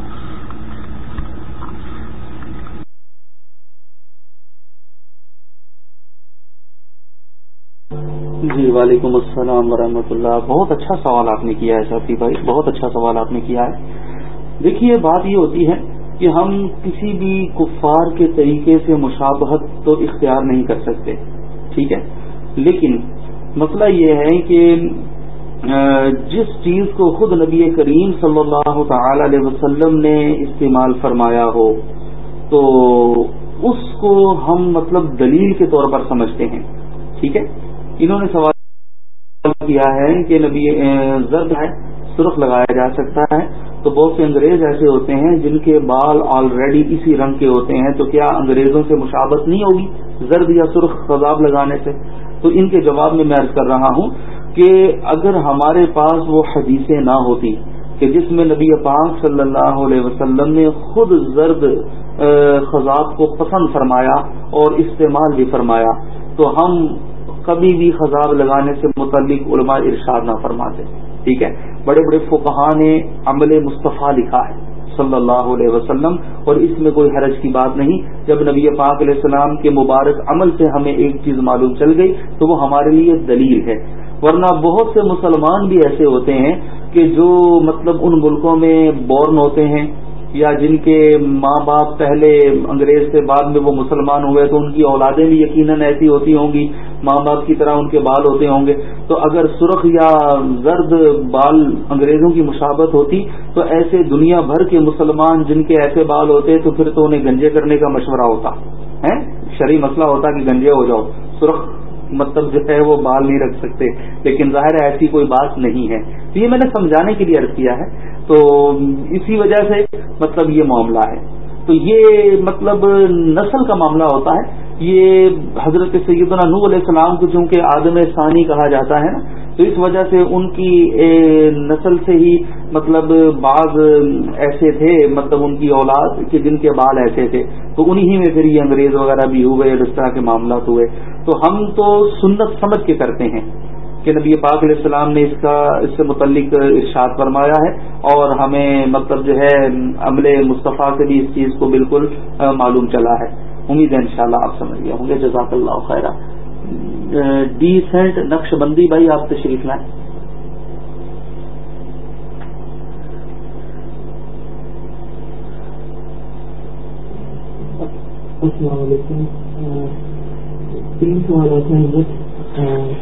Speaker 1: جی وعلیکم السلام ورحمۃ اللہ۔ بہت اچھا سوال آپ نے کیا ہے، ساتھی بھائی، بہت اچھا سوال آپ نے کیا ہے۔ دیکھیے بات یہ ہوتی ہے کہ ہم کسی بھی کفار کے طریقے سے مشابہت تو اختیار نہیں کر سکتے، ٹھیک ہے؟ لیکن مسئلہ یہ ہے کہ جس چیز کو خود نبی کریم صلی اللہ تعالی علیہ وسلم نے استعمال فرمایا ہو، تو اس کو ہم مطلب دلیل کے طور پر سمجھتے ہیں، ٹھیک ہے؟ انہوں نے سوال کیا ہے کہ نبی زرد ہے، سرخ لگایا جا سکتا ہے۔ تو بہت سے انگریز ایسے ہوتے ہیں جن کے بال آلریڈی اسی رنگ کے ہوتے ہیں۔ تو کیا انگریزوں سے مشابت نہیں ہوگی زرد یا سرخ خزاب لگانے سے؟ تو ان کے جواب میں میں عرض کر رہا ہوں کہ اگر ہمارے پاس وہ حدیثیں نہ ہوتی کہ جس میں نبی پاک صلی اللہ علیہ وسلم نے خود زرد خزاب کو پسند فرمایا اور استعمال بھی فرمایا، تو ہم کبھی بھی خزاب لگانے سے متعلق علماء ارشاد نہ فرماتے۔ ٹھیک ہے؟ بڑے بڑے فقہ نے عمل مصطفیٰ لکھا ہے، صلی اللہ علیہ وسلم، اور اس میں کوئی حرج کی بات نہیں۔ جب نبی پاک علیہ السلام کے مبارک عمل سے ہمیں ایک چیز معلوم چل گئی، تو وہ ہمارے لیے دلیل ہے۔ ورنہ بہت سے مسلمان بھی ایسے ہوتے ہیں کہ جو مطلب ان ملکوں میں بورن ہوتے ہیں یا جن کے ماں باپ پہلے انگریز سے بعد میں وہ مسلمان ہوئے تو ان کی اولادیں بھی یقیناً ایسی ہوتی ہوں گی، ماں باپ کی طرح ان کے بال ہوتے ہوں گے۔ تو اگر سرخ یا زرد بال انگریزوں کی مشابت ہوتی، تو ایسے دنیا بھر کے مسلمان جن کے ایسے بال ہوتے تو پھر تو انہیں گنجے کرنے کا مشورہ ہوتا ہے شرعی مسئلہ ہوتا کہ گنجے ہو جاؤ، سرخ مطلب جو ہے وہ بال نہیں رکھ سکتے، لیکن ظاہر ہے ایسی کوئی بات نہیں ہے۔ تو یہ میں نے سمجھانے کے لیے عرض کیا ہے۔ تو اسی وجہ سے مطلب یہ معاملہ ہے۔ تو یہ مطلب نسل کا معاملہ ہوتا ہے۔ یہ حضرت سیدنا نو علیہ السلام کو چونکہ آدم ثانی کہا جاتا ہے نا تو اس وجہ سے ان کی نسل سے ہی مطلب بعض ایسے تھے مطلب ان کی اولاد کے جن کے بال ایسے تھے۔ تو انہی میں پھر یہ انگریز وغیرہ بھی ہوئے اس طرح کے معاملات ہوئے۔ تو ہم تو سنت سمجھ کے کرتے ہیں کہ نبی پاک علیہ السلام نے اس کا، اس سے متعلق ارشاد فرمایا ہے، اور ہمیں مطلب جو ہے، عمل مصطفیٰ سے بھی اس چیز کو بالکل معلوم چلا ہے۔ امید ہے انشاءاللہ آپ سمجھ گئے ہوں گے۔ جزاک اللہ خیرہ۔ ڈیسنٹ نقش بندی بھائی آپ تشریف لائیں۔
Speaker 7: السلام علیکم۔ تین سوالات ہیں۔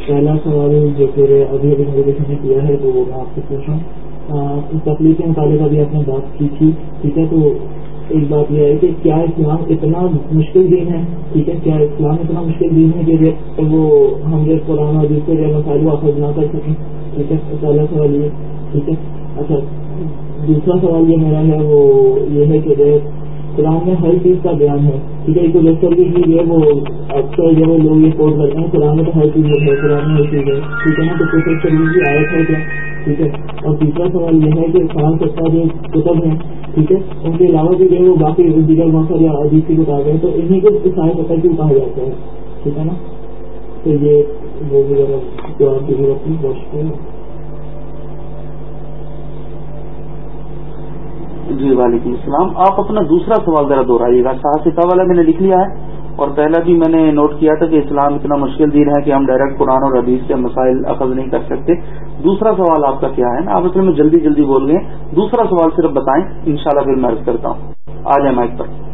Speaker 7: پہلا سوال جو پھر ابھی ابھی میرے نے کیا ہے، تو وہ میں آپ سے پوچھ رہا ہوں تکلیف کے متعلق ابھی آپ نے بات کی تھی، ٹھیک ہے؟ تو ایک بات یہ ہے کہ کیا اسلام اتنا مشکل دین ہے؟ ٹھیک ہے، کیا اسلام اتنا مشکل دین ہے کہ وہ ہم جو قرآن اور دوسرے جو مسائل واپس نہ کر سکیں؟ ٹھیک ہے پہلا سوال یہ ٹھیک ہے۔ اچھا دوسرا سوال یہ میرا ہے، وہ یہ ہے کہ جو قرآن میں ہر چیز کا بیان ہے۔ ٹھیک ہے تو جیسے بھی جو ہے، وہ اکثر جو ہے لوگ یہ کوٹ کرتے ہیں، قرآن میں تو ہر چیز ہے، قرآن میں ہر چیز ہے۔ ٹھیک ہے نا، تو کچھ شریف کی آیت ہے کیا ٹھیک ہے؟ اور تیسرا سوال یہ ہے کہ قرآن سکتا جو کتب ہیں، ٹھیک ہے؟ ان کے علاوہ بھی جو ہے وہ باقی دیگر موقع یا ادیب کی کتابیں تو انہیں کو سائن پتہ کیوں کہا جاتا ہے؟ ٹھیک ہے نا؟ تو یہ وہ بھی ذرا جواب کی ضرورت نہیں بہت شکریہ۔
Speaker 1: جی وعلیکم السلام۔ آپ اپنا دوسرا سوال ذرا دوہرائیے گا۔ صاحب والا میں نے لکھ لیا ہے۔ اور پہلا بھی میں نے نوٹ کیا تھا کہ اسلام اتنا مشکل دین ہے کہ ہم ڈائریکٹ قرآن اور حدیث کے مسائل اخذ نہیں کر سکتے۔ دوسرا سوال آپ کا کیا ہے نا؟ آپ اصل میں جلدی جلدی بول گئے دوسرا سوال صرف بتائیں، انشاءاللہ پھر میں عرض کرتا ہوں۔ آ جائیں مائک پر۔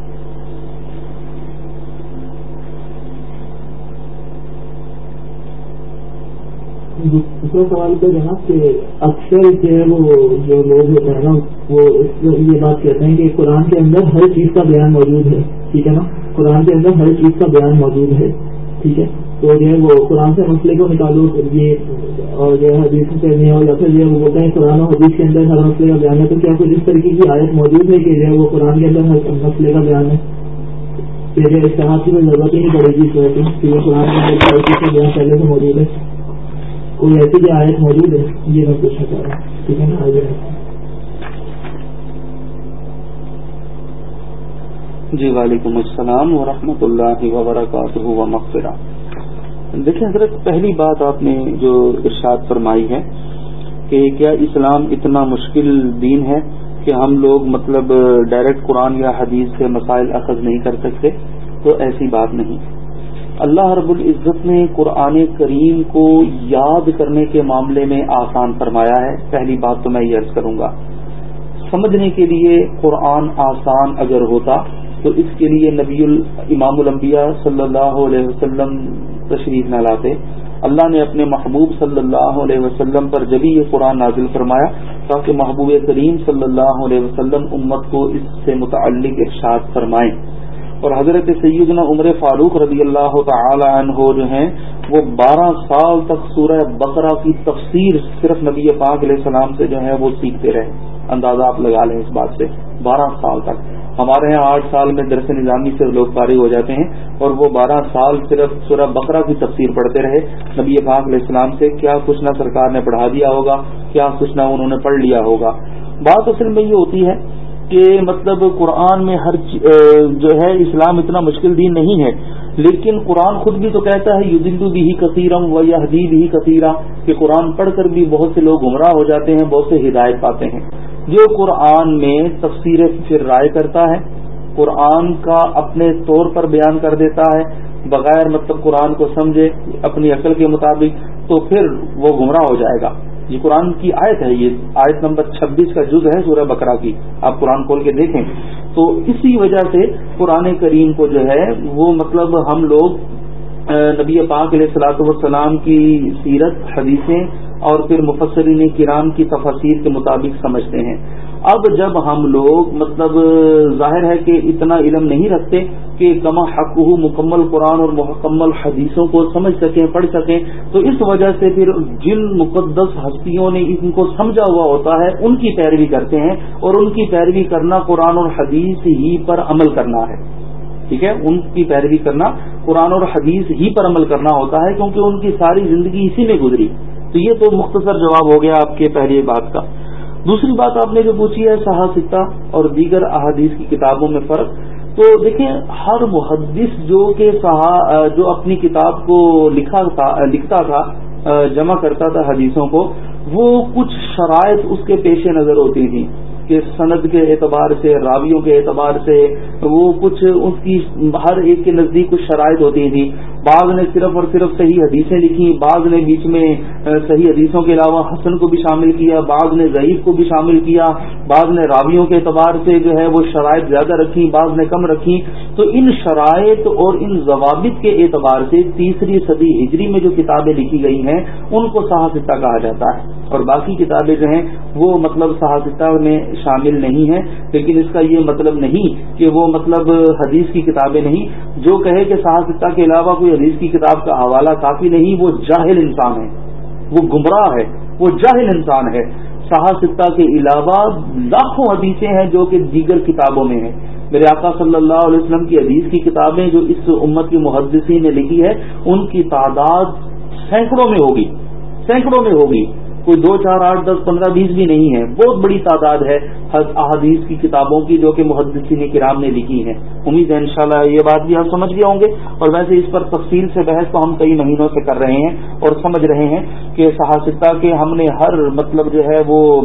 Speaker 7: دوسرا سوال تو جناب کہ اکثر جو ہے وہ جو لوگ ہوتے ہیں نا، وہ یہ بات کہتے ہیں کہ قرآن کے اندر ہر چیز کا بیان موجود ہے، ٹھیک ہے نا؟ قرآن کے اندر ہر چیز کا بیان موجود ہے، ٹھیک ہے؟ تو جو ہے وہ قرآن سے مسئلے کو نکالو، یہ اور جو ہے حدیث سے یا پھر جو ہے وہ بولتے ہیں قرآن اور حدیث کے اندر ہر مسئلے کا بیان ہے، تو کیا کچھ اس طریقے کی آیت موجود ہے کہ جو ہے وہ قرآن کے اندر ہر مسئلے کا بیان ہے؟ کہ جو اشتہار کی ضرورت ہی نہیں پڑے گی، اس وجہ سے قرآن کے اندر ہر چیز کا بیان پہلے سے موجود ہے۔ کوئی ایسی بھی آیت موجود ہے یہ میں پوچھنا چاہ رہا ہوں۔ ٹھیک ہے نا؟ آگے
Speaker 1: جی وعلیکم السلام ورحمۃ اللہ وبرکاتہ و مغفرہ دیکھیں، حضرت، پہلی بات آپ نے جو ارشاد فرمائی ہے کہ کیا اسلام اتنا مشکل دین ہے کہ ہم لوگ مطلب ڈائریکٹ قرآن یا حدیث سے مسائل اخذ نہیں کر سکتے؟ تو ایسی بات نہیں۔ اللہ رب العزت نے قرآن کریم کو یاد کرنے کے معاملے میں آسان فرمایا ہے۔ پہلی بات تو میں یہ عرض کروں گا، سمجھنے کے لیے قرآن آسان اگر ہوتا تو اس کے لیے نبی الامام الانبیاء صلی اللہ علیہ وسلم تشریف نہ لاتے۔ اللہ نے اپنے محبوب صلی اللہ علیہ وسلم پر جبھی یہ قرآن نازل فرمایا تاکہ محبوب کریم صلی اللہ علیہ وسلم امت کو اس سے متعلق ارشاد فرمائیں۔ اور حضرت سیدنا عمر فاروق رضی اللہ تعالی عنہ جو ہیں، وہ بارہ سال تک سورہ بقرہ کی تفسیر صرف نبی پاک علیہ السلام سے جو ہے وہ سیکھتے رہے۔ اندازہ آپ لگا لیں اس بات سے۔ بارہ سال تک۔ ہمارے یہاں آٹھ سال میں درس نظامی سے لوگ فارغ ہو جاتے ہیں اور وہ بارہ سال صرف سورہ بقرہ کی تفسیر پڑھتے رہے نبی پاک علیہ السلام سے۔ کیا کچھ نہ سرکار نے پڑھا دیا ہوگا، کیا کچھ نہ انہوں نے پڑھ لیا ہوگا۔ بات اصل میں یہ ہوتی ہے کہ مطلب قرآن میں ہر جو ہے اسلام اتنا مشکل دین نہیں ہے، لیکن قرآن خود بھی تو کہتا ہے یو بھی کثیرم و یا حدیب ہی کثیرہ کہ قرآن پڑھ کر بھی بہت سے لوگ گمراہ ہو جاتے ہیں، بہت سے ہدایت پاتے ہیں۔ جو قرآن میں تفسیر پھر رائے کرتا ہے، قرآن کا اپنے طور پر بیان کر دیتا ہے، بغیر مطلب قرآن کو سمجھے، اپنی عقل کے مطابق، تو پھر وہ گمراہ ہو جائے گا۔ یہ قرآن کی آیت ہے، یہ آیت نمبر چھبیس کا جز ہے سورہ بکرا کی۔ آپ قرآن کھول کے دیکھیں۔ تو اسی وجہ سے قرآن کریم کو جو ہے، وہ مطلب ہم لوگ نبی پاک علیہ السلاۃ والسلام کی سیرت، حدیثیں اور پھر مفسرین کرام کی تفاصیر کے مطابق سمجھتے ہیں۔ اب جب ہم لوگ مطلب ظاہر ہے کہ اتنا علم نہیں رکھتے کہ کما حق مکمل قرآن اور مکمل حدیثوں کو سمجھ سکیں، پڑھ سکیں، تو اس وجہ سے پھر جن مقدس ہستیوں نے ان کو سمجھا ہوا ہوتا ہے، ان کی پیروی کرتے ہیں اور ان کی پیروی کرنا قرآن اور حدیث ہی پر عمل کرنا ہے۔ ٹھیک ہے؟ ان کی پیروی کرنا قرآن اور حدیث ہی پر عمل کرنا ہوتا ہے کیونکہ ان کی ساری زندگی اسی میں گزری۔ تو یہ تو مختصر جواب ہو گیا آپ کے پہلی بات کا۔ دوسری بات آپ نے جو پوچھی ہے صحافتہ اور دیگر احادیث کی کتابوں میں فرق، تو دیکھیں ہر محدث جو کہ جو اپنی کتاب کو لکھا تھا، لکھتا تھا، جمع کرتا تھا حدیثوں کو، وہ کچھ شرائط اس کے پیش نظر ہوتی تھیں کہ سند کے اعتبار سے، راویوں کے اعتبار سے، وہ کچھ اس کی ہر ایک کے نزدیک کچھ شرائط ہوتی تھی۔ بعض نے صرف اور صرف صحیح حدیثیں لکھی، بعض نے بیچ میں صحیح حدیثوں کے علاوہ حسن کو بھی شامل کیا، بعض نے ضعیف کو بھی شامل کیا، بعض نے راویوں کے اعتبار سے جو ہے وہ شرائط زیادہ رکھی، بعض نے کم رکھی۔ تو ان شرائط اور ان ضوابط کے اعتبار سے تیسری صدی ہجری میں جو کتابیں لکھی گئی ہیں، ان کو صحافتہ کہا جاتا ہے۔ اور باقی کتابیں جو ہیں، وہ مطلب صحافتہ میں شامل نہیں ہیں۔ لیکن اس کا یہ مطلب نہیں کہ وہ مطلب حدیث کی کتابیں نہیں۔ جو کہے کہ صحافتہ کے علاوہ کوئی حدیث کی کتاب کا حوالہ کافی نہیں، وہ جاہل انسان ہے۔ وہ گمراہ ہے، وہ جاہل انسان ہے۔ صحافتہ کے علاوہ لاکھوں حدیثیں ہیں جو کہ دیگر کتابوں میں ہیں۔ میرے آقا صلی اللہ علیہ وسلم کی حدیث کی کتابیں جو اس امت کی محدثی نے لکھی ہے، ان کی تعداد سینکڑوں میں ہوگی۔ سینکڑوں میں ہوگی۔ کوئی دو چار آٹھ دس پندرہ بیس بھی نہیں ہے۔ بہت بڑی تعداد ہے احادیث کی کتابوں کی جو کہ محدثین کرام نے لکھی ہیں۔ امید ہے انشاءاللہ یہ بات بھی ہم سمجھ گئے ہوں گے۔ اور ویسے اس پر تفصیل سے بحث تو ہم کئی مہینوں سے کر رہے ہیں اور سمجھ رہے ہیں کہ صحافتہ کے ہم نے ہر مطلب جو ہے وہ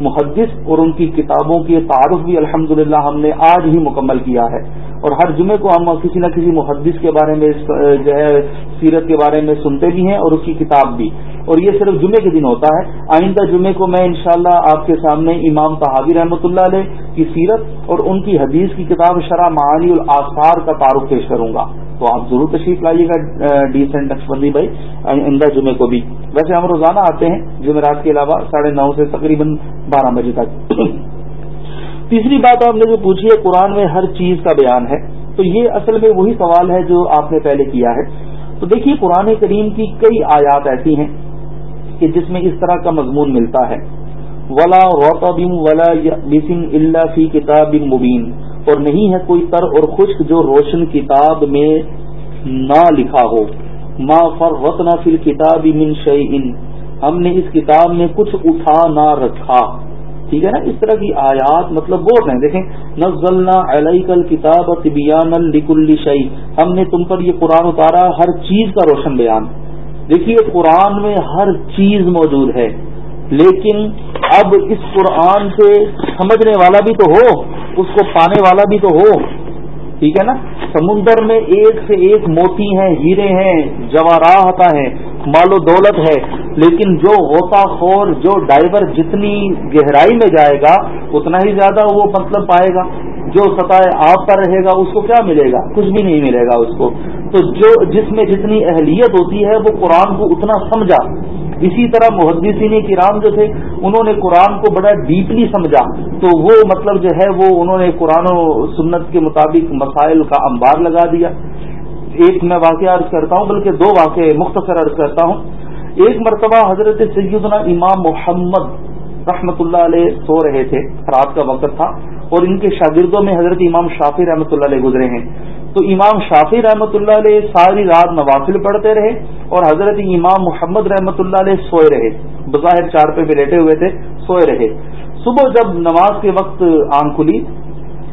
Speaker 1: محدث اور ان کی کتابوں کے تعارف بھی الحمد ہم نے آج ہی مکمل کیا ہے۔ اور ہر جمعے کو ہم کسی نہ کسی محدث کے بارے میں جو ہے، سیرت کے بارے میں سنتے بھی ہیں اور اس کی کتاب بھی۔ اور یہ صرف جمعے کے دن ہوتا ہے۔ آئندہ جمعے کو میں انشاءاللہ شاء آپ کے سامنے امام تحابی رحمۃ اللہ علیہ کی سیرت اور ان کی حدیث کی کتاب شرح معانی الآثار کا تعارف پیش کروں گا۔ تو آپ ضرور تشریف لائیے گا ڈیسنٹ اکشبندی بھائی، آئندہ جمعے کو بھی۔ ویسے ہم روزانہ آتے ہیں، جمعرات کے علاوہ ساڑھے نو سے تقریباً بارہ بجے تک۔ تیسری بات آپ نے جو پوچھی ہے قرآن میں ہر چیز کا بیان ہے۔ تو یہ اصل میں وہی سوال ہے جو آپ نے پہلے کیا ہے۔ تو دیکھیے، قرآن کریم کی کئی آیات ایسی ہیں کہ جس میں اس طرح کا مضمون ملتا ہے۔ ولا روتا بم ولا بسم اللہ فی کتاب مبین اور نہیں ہے کوئی تر اور خشک جو روشن کتاب میں نہ لکھا ہو۔ ما فر رتنا فل من شعین ہم نے اس کتاب میں کچھ اٹھا نہ رکھا۔ ٹھیک ہے نا؟ اس طرح کی آیات مطلب بہت ہیں۔ دیکھیں، نزلنا علیہ کل کتاب طبیان الکل شعی ہم نے تم پر یہ قرآن اتارا، ہر چیز کا روشن بیان۔ دیکھیے، قرآن میں ہر چیز موجود ہے، لیکن اب اس قرآن سے سمجھنے والا بھی تو ہو، اس کو پانے والا بھی تو ہو۔ ٹھیک ہے نا؟ سمندر میں ایک سے ایک موتی ہیں، ہیرے ہیں جواراہتا ہیں۔ مال و دولت ہے، لیکن جو غوطہ خور، جو ڈائیور جتنی گہرائی میں جائے گا، اتنا ہی زیادہ وہ مطلب پائے گا۔ جو سطح آپ پر رہے گا، اس کو کیا ملے گا؟ کچھ بھی نہیں ملے گا اس کو۔ تو جو جس میں جتنی اہلیت ہوتی ہے، وہ قرآن کو اتنا سمجھا۔ اسی طرح محدثین کرام جو تھے، انہوں نے قرآن کو بڑا ڈیپلی سمجھا۔ تو وہ مطلب جو ہے، وہ انہوں نے قرآن و سنت کے مطابق مسائل کا انبار لگا دیا۔ ایک میں واقعہ عرض کرتا ہوں، بلکہ دو واقع مختصر عرض کرتا ہوں۔ ایک مرتبہ حضرت سیدنا امام محمد رحمت اللہ علیہ سو رہے تھے، رات کا وقت تھا، اور ان کے شاگردوں میں حضرت امام شافی رحمۃ اللہ علیہ گزرے ہیں۔ تو امام شافی رحمۃ اللہ علیہ ساری رات نوافل پڑھتے رہے، اور حضرت امام محمد رحمۃ اللہ علیہ سوئے رہے۔ بظاہر چار پہ بھی لیٹے ہوئے تھے، سوئے رہے۔ صبح جب نماز کے وقت آنکھ کھلی،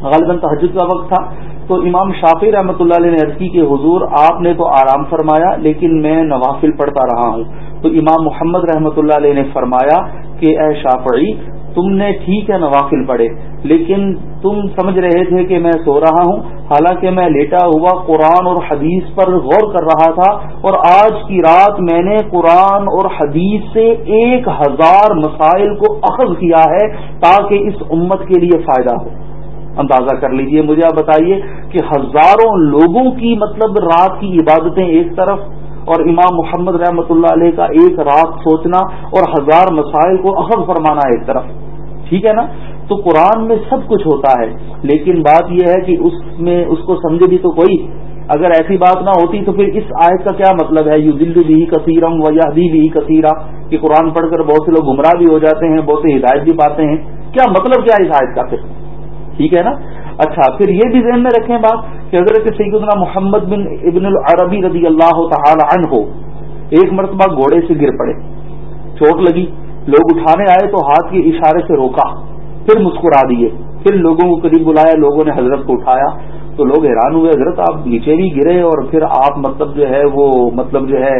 Speaker 1: غالباً تحجد کا وقت تھا تو امام شافی رحمۃ اللہ علیہ نے عرض کی کہ حضور آپ نے تو آرام فرمایا، لیکن میں نوافل پڑھتا رہا ہوں۔ تو امام محمد رحمۃ اللہ علیہ نے فرمایا کہ اے شافعی، تم نے ٹھیک ہے نوافل پڑھے، لیکن تم سمجھ رہے تھے کہ میں سو رہا ہوں۔ حالانکہ میں لیٹا ہوا قرآن اور حدیث پر غور کر رہا تھا، اور آج کی رات میں نے قرآن اور حدیث سے ایک ہزار مسائل کو اخذ کیا ہے تاکہ اس امت کے لیے فائدہ ہو۔ اندازہ کر لیجیے مجھے، آپ بتائیے کہ ہزاروں لوگوں کی مطلب رات کی عبادتیں ایک طرف اور امام محمد رحمۃ اللہ علیہ کا ایک رات سوچنا اور ہزار مسائل کو اخذ فرمانا ایک طرف۔ ٹھیک ہے نا؟ تو قرآن میں سب کچھ ہوتا ہے، لیکن بات یہ ہے کہ اس میں اس کو سمجھے بھی تو کوئی۔ اگر ایسی بات نہ ہوتی تو پھر اس آیت کا کیا مطلب ہے؟ یو دل بھی کثیرم و یادی بھی کثیرہ کہ قرآن پڑھ کر بہت سے لوگ گمراہ بھی ہو جاتے ہیں، بہت سے ہدایت بھی پاتے ہیں۔ کیا مطلب کیا اس آیت کا پھر؟ ٹھیک ہے نا؟ اچھا پھر یہ بھی ذہن میں رکھیں بات کہ حضرت سیدنا محمد بن ابن العربی رضی اللہ تعالی عنہ ایک مرتبہ گھوڑے سے گر پڑے، چوٹ لگی، لوگ اٹھانے آئے تو ہاتھ کے اشارے سے روکا، پھر مسکرا دیے، پھر لوگوں کو قریب بلایا، لوگوں نے حضرت کو اٹھایا، تو لوگ حیران ہوئے، حضرت آپ نیچے بھی گرے اور پھر آپ مطلب جو ہے وہ مطلب جو ہے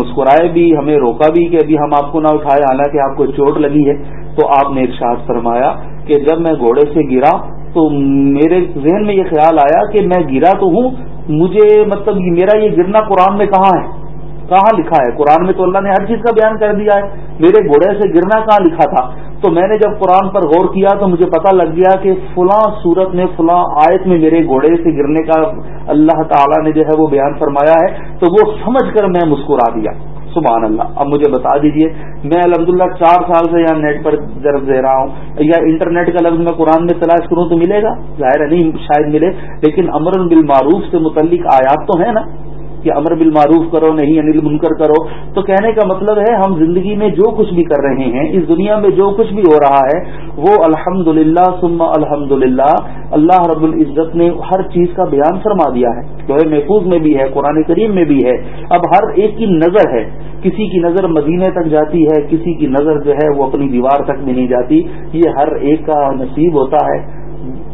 Speaker 1: مسکرائے بھی، ہمیں روکا بھی کہ ابھی ہم آپ کو نہ اٹھائے، حالانکہ آپ کو چوٹ لگی ہے، تو آپ نے ارشاد فرمایا کہ جب میں گھوڑے سے گرا تو میرے ذہن میں یہ خیال آیا کہ میں گرا تو ہوں، مجھے مطلب میرا یہ گرنا قرآن میں کہاں ہے؟ کہاں لکھا ہے؟ قرآن میں تو اللہ نے ہر چیز کا بیان کر دیا ہے۔ میرے گھوڑے سے گرنا کہاں لکھا تھا؟ تو میں نے جب قرآن پر غور کیا تو مجھے پتا لگ گیا کہ فلاں صورت میں، فلاں آیت میں میرے گھوڑے سے گرنے کا اللہ تعالیٰ نے جو ہے وہ بیان فرمایا ہے، تو وہ سمجھ کر میں مسکرا دیا۔ سبحان اللہ۔ اب مجھے بتا دیجیے، میں الحمدللہ چار سال سے یہاں نیٹ پر درد دے رہا ہوں۔ یا انٹرنیٹ کا لفظ میں قرآن میں تلاش کروں تو ملے گا؟ ظاہر ہے نہیں، شاید ملے، لیکن امر بالمعروف سے متعلق آیات تو ہیں نا۔ کہ امر بالمعروف کرو نہیں انل منکر کرو۔ تو کہنے کا مطلب ہے، ہم زندگی میں جو کچھ بھی کر رہے ہیں، اس دنیا میں جو کچھ بھی ہو رہا ہے، وہ الحمد للہ سما الحمد للہ اللہ رب العزت نے ہر چیز کا بیان فرما دیا ہے۔ لوہے محفوظ میں بھی ہے، قرآن کریم میں بھی ہے۔ اب ہر ایک کی نظر ہے۔ کسی کی نظر مدینے تک جاتی ہے، کسی کی نظر جو ہے وہ اپنی دیوار تک بھی نہیں جاتی۔ یہ ہر ایک کا نصیب ہوتا ہے۔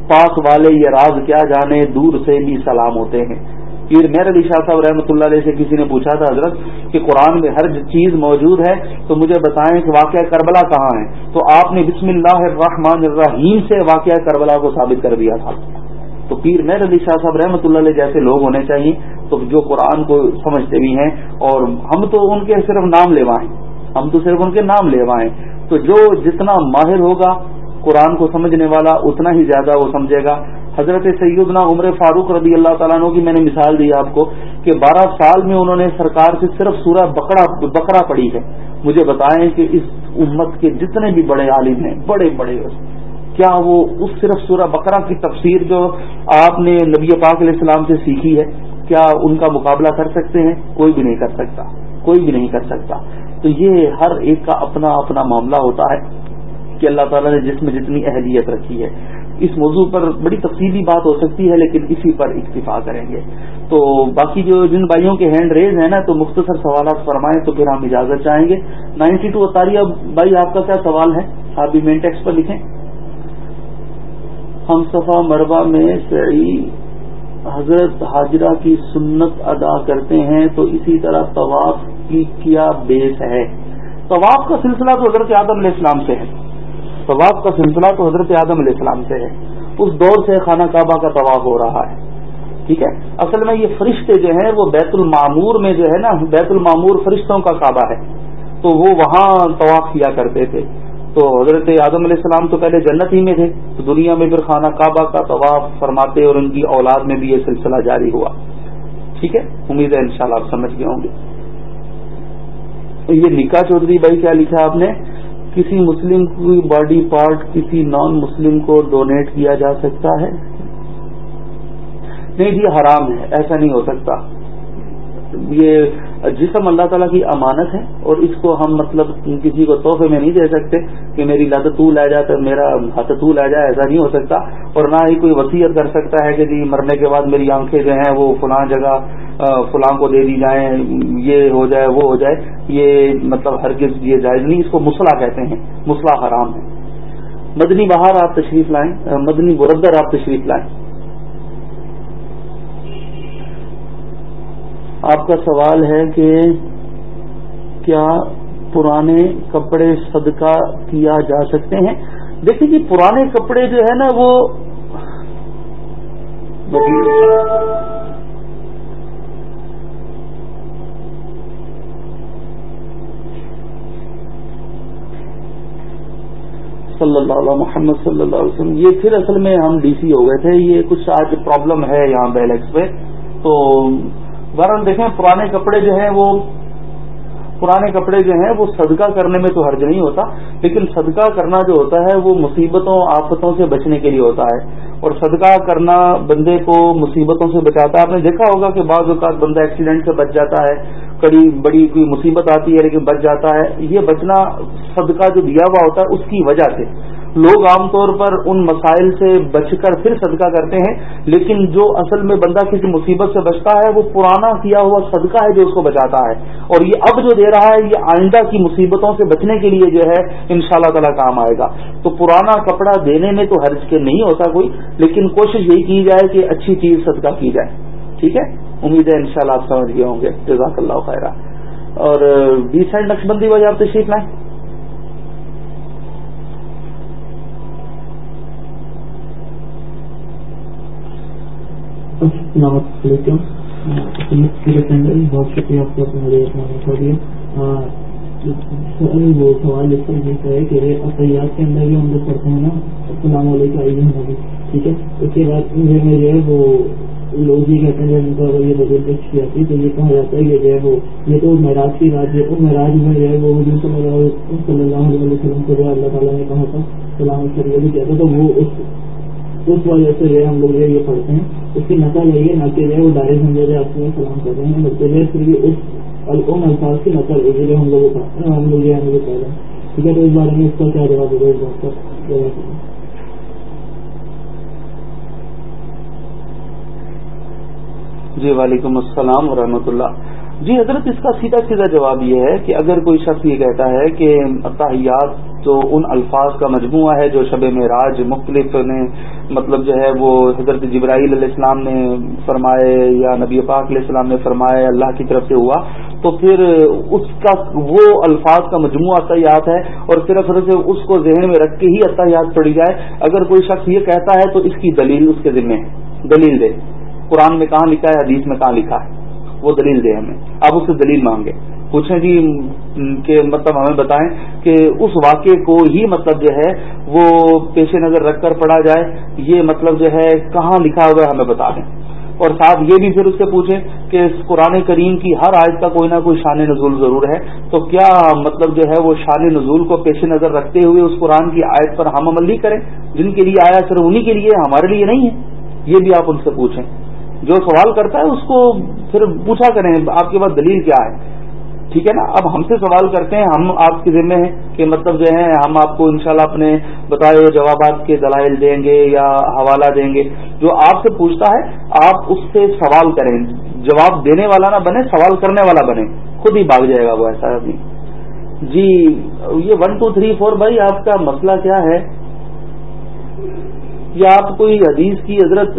Speaker 1: پاس والے یہ راز کیا جانے، دور سے بھی سلام ہوتے ہیں۔ پیر میر علی شاہ صاحب رحمۃ اللہ علیہ سے کسی نے پوچھا تھا حضرت کہ قرآن میں ہر چیز موجود ہے تو مجھے بتائیں کہ واقعہ کربلا کہاں ہے؟ تو آپ نے بسم اللہ الرحمن الرحیم سے واقعہ کربلا کو ثابت کر دیا تھا۔ تو پیر میر علی شاہ صاحب رحمۃ اللہ علیہ جیسے لوگ ہونے چاہیے، تو جو قرآن کو سمجھتے بھی ہیں، اور ہم تو ان کے صرف نام لیوا ہیں۔ ہم تو صرف ان کے نام لیوا ہیں۔ تو جو جتنا ماہر ہوگا، قرآن کو سمجھنے والا اتنا ہی زیادہ وہ سمجھے گا۔ حضرت سیدنا عمر فاروق رضی اللہ تعالیٰ عنہ کی میں نے مثال دی آپ کو کہ بارہ سال میں انہوں نے سرکار سے صرف سورہ بکرا بکرا پڑی ہے۔ مجھے بتائیں کہ اس امت کے جتنے بھی بڑے عالم ہیں، بڑے بڑے، کیا وہ اس صرف سورہ بکرا کی تفسیر جو آپ نے نبی پاک علیہ السلام سے سیکھی ہے، کیا ان کا مقابلہ کر سکتے ہیں؟ کوئی بھی نہیں کر سکتا۔ کوئی بھی نہیں کر سکتا۔ تو یہ ہر ایک کا اپنا اپنا معاملہ ہوتا ہے کہ اللہ تعالیٰ نے جس میں جتنی اہلیت رکھی ہے۔ اس موضوع پر بڑی تفصیلی بات ہو سکتی ہے، لیکن اسی پر اکتفا کریں گے۔ تو باقی جو جن بھائیوں کے ہینڈ ریز ہیں نا، تو مختصر سوالات فرمائیں تو پھر ہم اجازت چاہیں گے۔ نائنٹی ٹو اتاریہ بھائی، آپ کا کیا سوال ہے؟ آپ بھی مین ٹیکس پر لکھیں۔ ہم صفا مربع میں سعی حضرت حاجرہ کی سنت ادا کرتے ہیں، تو اسی طرح طواف کی کیا بیس ہے؟ طواف کا سلسلہ تو حضرت آدم علیہ السلام سے ہے۔ طواف کا سلسلہ تو حضرت آدم علیہ السلام سے ہے۔ اس دور سے خانہ کعبہ کا طواف ہو رہا ہے۔ ٹھیک ہے؟ اصل میں یہ فرشتے جو ہیں وہ بیت المامور میں جو ہے نا، بیت المامور فرشتوں کا کعبہ ہے۔ تو وہ وہاں طواف کیا کرتے تھے۔ تو حضرت آدم علیہ السلام تو پہلے جنت ہی میں تھے۔ تو دنیا میں پھر خانہ کعبہ کا طواف فرماتے اور ان کی اولاد میں بھی یہ سلسلہ جاری ہوا۔ ٹھیک ہے؟ امید ہے انشاءاللہ آپ سمجھ گئے ہوں گے۔ یہ نکاح چودھری بھائی کیا لکھا آپ نے؟ کسی مسلم کی باڈی پارٹ کسی نان مسلم کو ڈونیٹ کیا جا سکتا ہے؟ نہیں جی حرام ہے، ایسا نہیں ہو سکتا۔ یہ جسم اللہ تعالیٰ کی امانت ہے اور اس کو ہم مطلب کسی کو تحفے میں نہیں دے سکتے کہ میری لت تو لے جائے تو میرا ہاتھ تو لے جائے ایسا نہیں ہو سکتا۔ اور نہ ہی کوئی وصیت کر سکتا ہے کہ جی مرنے کے بعد میری آنکھیں جو ہیں وہ فلاں جگہ فلاں کو دے دی جائیں، یہ ہو جائے، وہ ہو جائے، یہ مطلب ہر کس یہ جائز نہیں، اس کو مسئلہ کہتے ہیں مسئلہ حرام ہے۔ مدنی بہار آپ تشریف لائیں مدنی بردر آپ تشریف لائیں۔ آپ کا سوال ہے کہ کیا پرانے کپڑے صدقہ کیا جا سکتے ہیں؟ دیکھیے جی پرانے کپڑے جو ہے نا، وہ صلی اللہ علیہ محمد صلی اللہ علیہ وسلم، یہ پھر اصل میں ہم ڈی سی ہو گئے تھے، یہ کچھ آج پرابلم ہے یہاں بیلیکس پہ۔ تو بہرحال دیکھیں، پرانے کپڑے جو ہیں وہ، پرانے کپڑے جو ہیں وہ صدقہ کرنے میں تو حرج نہیں ہوتا، لیکن صدقہ کرنا جو ہوتا ہے وہ مصیبتوں، آفتوں سے بچنے کے لیے ہوتا ہے۔ اور صدقہ کرنا بندے کو مصیبتوں سے بچاتا ہے۔ آپ نے دیکھا ہوگا کہ بعض اوقات بندہ ایکسیڈنٹ سے بچ جاتا ہے کڑی بڑی کوئی مصیبت آتی ہے لیکن بچ جاتا ہے۔ یہ بچنا صدقہ جو دیا ہوا ہوتا ہے اس کی وجہ سے۔ لوگ عام طور پر ان مسائل سے بچ کر پھر صدقہ کرتے ہیں، لیکن جو اصل میں بندہ کسی مصیبت سے بچتا ہے، وہ پرانا کیا ہوا صدقہ ہے جو اس کو بچاتا ہے۔ اور یہ اب جو دے رہا ہے، یہ آئندہ کی مصیبتوں سے بچنے کے لیے جو ہے ان شاء اللہ تعالیٰ کام آئے گا۔ تو پرانا کپڑا دینے میں تو حرج کے نہیں ہوتا کوئی، لیکن کوشش یہی کی جائے کہ اچھی چیز صدقہ کی جائے۔ ٹھیک ہے؟ امید ہے انشاءاللہ آپ سمجھ گئے ہوں گے۔ جزاک اللہ خیرہ۔ اور بیس سائڈ نقش بندی وجہ آپ تشریف لائیں۔
Speaker 7: السلام علیکم بہت شکریہ آپ کو مجھے دیا۔ وہ سوال اس پر یہ ہے کہ اطیات کے اندر بھی ہم لوگ پڑھتے ہیں نا، السلام علیکم ٹھیک ہے؟ اس کے بعد مجھے جو ہے، وہ لوگ یہ کہتے ہیں جب ان کا یہ بزرگ کی آتی ہے تو یہ کہا جاتا ہے کہ جو ہے، وہ یہ تو معراج کی رات ہے۔ اور معراج میں جو ہے، وہ حضور صلی اللہ علیہ وسلم کو جو اللہ تعالیٰ نے کہا تھا، سلام شریعہ بھی کہتا تو وہ اس اس وجہ سے جو ہے ہم لوگ جو ہے یہ پڑھتے ہیں۔ اس کی نقل ہے یہ نہ کہ جو ہے وہ دائر سمجھا جائے آپ کو سلام کر رہے ہیں، بلکہ جو ہے پھر یہ اس ان الفاظ کی نقل ہے جو ہم لوگوں کا ہم لوگ جو ہے ہم لوگ کہہ رہے ہیں۔ ٹھیک ہے، تو اس بارے میں اس کا کیا جواب ہوگا اس بات کا؟ جواب
Speaker 1: جی وعلیکم السلام ورحمۃ اللہ۔ جی حضرت، اس کا سیدھا سیدھا جواب یہ ہے کہ اگر کوئی شخص یہ کہتا ہے کہ اتحیات تو ان الفاظ کا مجموعہ ہے جو شب میں راج مختلف نے مطلب جو ہے وہ حضرت جبرائیل علیہ السلام نے فرمائے یا نبی پاک علیہ السلام نے فرمائے، اللہ کی طرف سے ہوا۔ تو پھر اس کا وہ الفاظ کا مجموعہ اتحیات ہے اور صرف اس کو ذہن میں رکھ کے ہی اتحیات پڑی جائے۔ اگر کوئی شخص یہ کہتا ہے تو اس کی دلیل اس کے ذمے ہے۔ دلیل دے۔ قرآن میں کہاں لکھا ہے، حدیث میں کہاں لکھا ہے؟ وہ دلیل دے ہمیں۔ آپ اس سے دلیل مانگے۔ پوچھیں جی کہ مطلب ہمیں بتائیں کہ اس واقعے کو ہی مطلب جو ہے وہ پیش نظر رکھ کر پڑھا جائے، یہ مطلب جو ہے کہاں لکھا ہوا ہے ہمیں بتا دیں۔ اور ساتھ یہ بھی پھر اس سے پوچھیں کہ قرآن کریم کی ہر آیت کا کوئی نہ کوئی شان نزول ضرور ہے۔ تو کیا مطلب جو ہے وہ شان نزول کو پیش نظر رکھتے ہوئے اس قرآن کی آیت پر ہم عمل نہیں کریں؟ جن کے لیے آیا صرف انہیں کے لیے، ہمارے لیے نہیں ہے۔ یہ بھی آپ ان سے پوچھیں۔ جو سوال کرتا ہے اس کو پھر پوچھا کریں، آپ کے پاس دلیل کیا ہے؟ ٹھیک ہے نا؟ اب ہم سے سوال کرتے ہیں، ہم آپ کے ذمے ہیں کہ مطلب جو ہے، ہم آپ کو انشاءاللہ اپنے بتائے ہوئے جوابات کے دلائل دیں گے یا حوالہ دیں گے۔ جو آپ سے پوچھتا ہے، آپ اس سے سوال کریں۔ جواب دینے والا نہ بنے، سوال کرنے والا بنے۔ خود ہی بھاگ جائے گا وہ، ایسا ابھی جی یہ ون ٹو تھری فور بھائی، آپ کا مسئلہ کیا ہے؟ یا آپ کوئی حدیث کی حضرت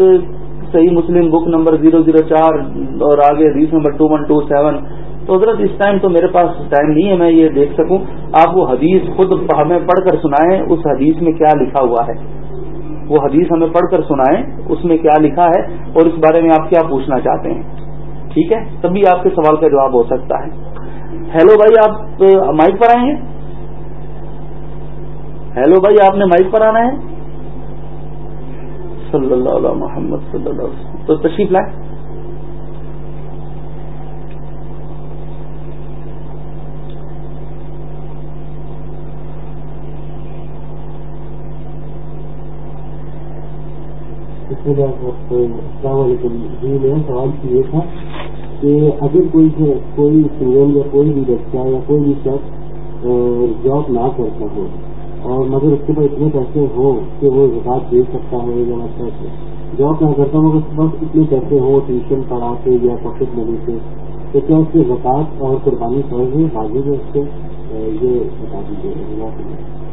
Speaker 1: Sahih Muslim book number zero zero چار اور آگے حدیث نمبر ٹو ون ٹو سیون تو حضرت اس ٹائم تو میرے پاس ٹائم نہیں ہے، میں یہ دیکھ سکوں۔ آپ وہ حدیث خود ہمیں پڑھ کر سنائیں، اس حدیث میں کیا لکھا ہوا ہے۔ وہ حدیث ہمیں پڑھ کر سنائیں، اس میں کیا لکھا ہے، اور اس بارے میں آپ کیا پوچھنا چاہتے ہیں۔ ٹھیک ہے؟ تبھی آپ کے سوال کا جواب ہو سکتا ہے۔ ہیلو بھائی، آپ مائک پر آئیں گے؟ ہیلو بھائی، آپ نے مائک پر آنا ہے؟ صلی اللہ علیہ محمد صلی اللہ علیہ وسلم۔ تو تشریف لائیں۔
Speaker 7: السلام علیکم جی میرا سوال یہ تھا کہ اگر کوئی کوئی سنگل یا کوئی بھی بچہ یا کوئی بھی شخص جاب نہ کرتا ہو اور مگر اس کے پاس اتنے پیسے ہوں کہ وہ زکات دے سکتا ہے یا مطلب جاب میں کرتا ہوں اگر بس اتنے پیسے ہوں ٹیوشن پڑھا کے یا پاکٹ منی سے تو کیا اس کی زکات اور قربانی فرض ہے؟ بازی میں اس کو یہ بتا دیجیے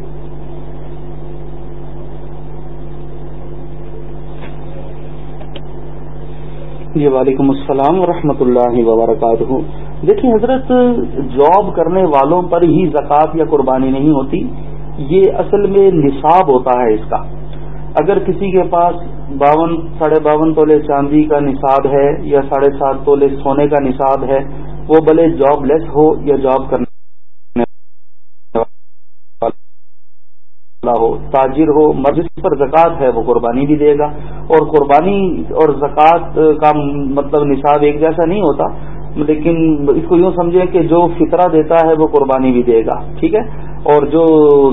Speaker 1: جی وعلیکم السلام ورحمۃ اللہ وبرکاتہ۔ دیکھیں حضرت، جاب کرنے والوں پر ہی زکوٰۃ یا قربانی نہیں ہوتی، یہ اصل میں نصاب ہوتا ہے اس کا۔ اگر کسی کے پاس باون، ساڑھے باون تولے چاندی کا نصاب ہے یا ساڑھے سات تولے سونے کا نصاب ہے، وہ بھلے جاب لیس ہو یا جاب کرنے تاجر ہو، مسجد پر زکوٰۃ ہے، وہ قربانی بھی دے گا۔ اور قربانی اور زکوٰۃ کا مطلب نصاب ایک جیسا نہیں ہوتا، لیکن اس کو یوں سمجھیں کہ جو فطرہ دیتا ہے، وہ قربانی بھی دے گا۔ ٹھیک ہے؟ اور جو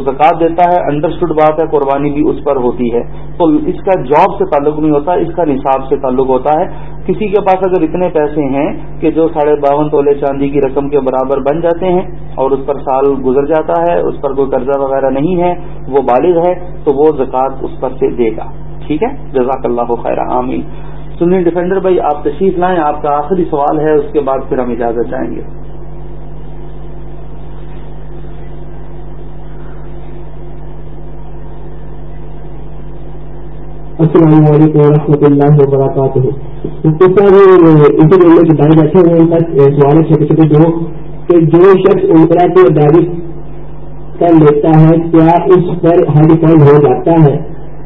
Speaker 1: زکوٰۃ دیتا ہے انڈرسٹوڈ بات ہے، قربانی بھی اس پر ہوتی ہے۔ تو اس کا جاب سے تعلق نہیں ہوتا، اس کا نصاب سے تعلق ہوتا ہے۔ کسی کے پاس اگر اتنے پیسے ہیں کہ جو ساڑھے باون تولے چاندی کی رقم کے برابر بن جاتے ہیں اور اس پر سال گزر جاتا ہے، اس پر کوئی قرضہ وغیرہ نہیں ہے، وہ بالغ ہے، تو وہ زکوٰۃ اس پر سے دے گا۔ ٹھیک ہے؟ جزاک اللہ خیر آمین۔ سنی ڈیفینڈر بھائی، آپ تشریف لائیں، آپ کا آخری سوال ہے، اس کے بعد پھر ہم اجازت چاہیں گے۔
Speaker 4: السلام علیکم و رحمۃ اللہ وبرکاتہ۔ اسی لیے کے بارے بیٹھے ہوئے ان کا سوال ہے چھوٹے چھوٹے جو کہ جو شخص عمرہ کی ادائیگی کر لیتا ہے، کیا اس پر حج فرض ہو جاتا ہے؟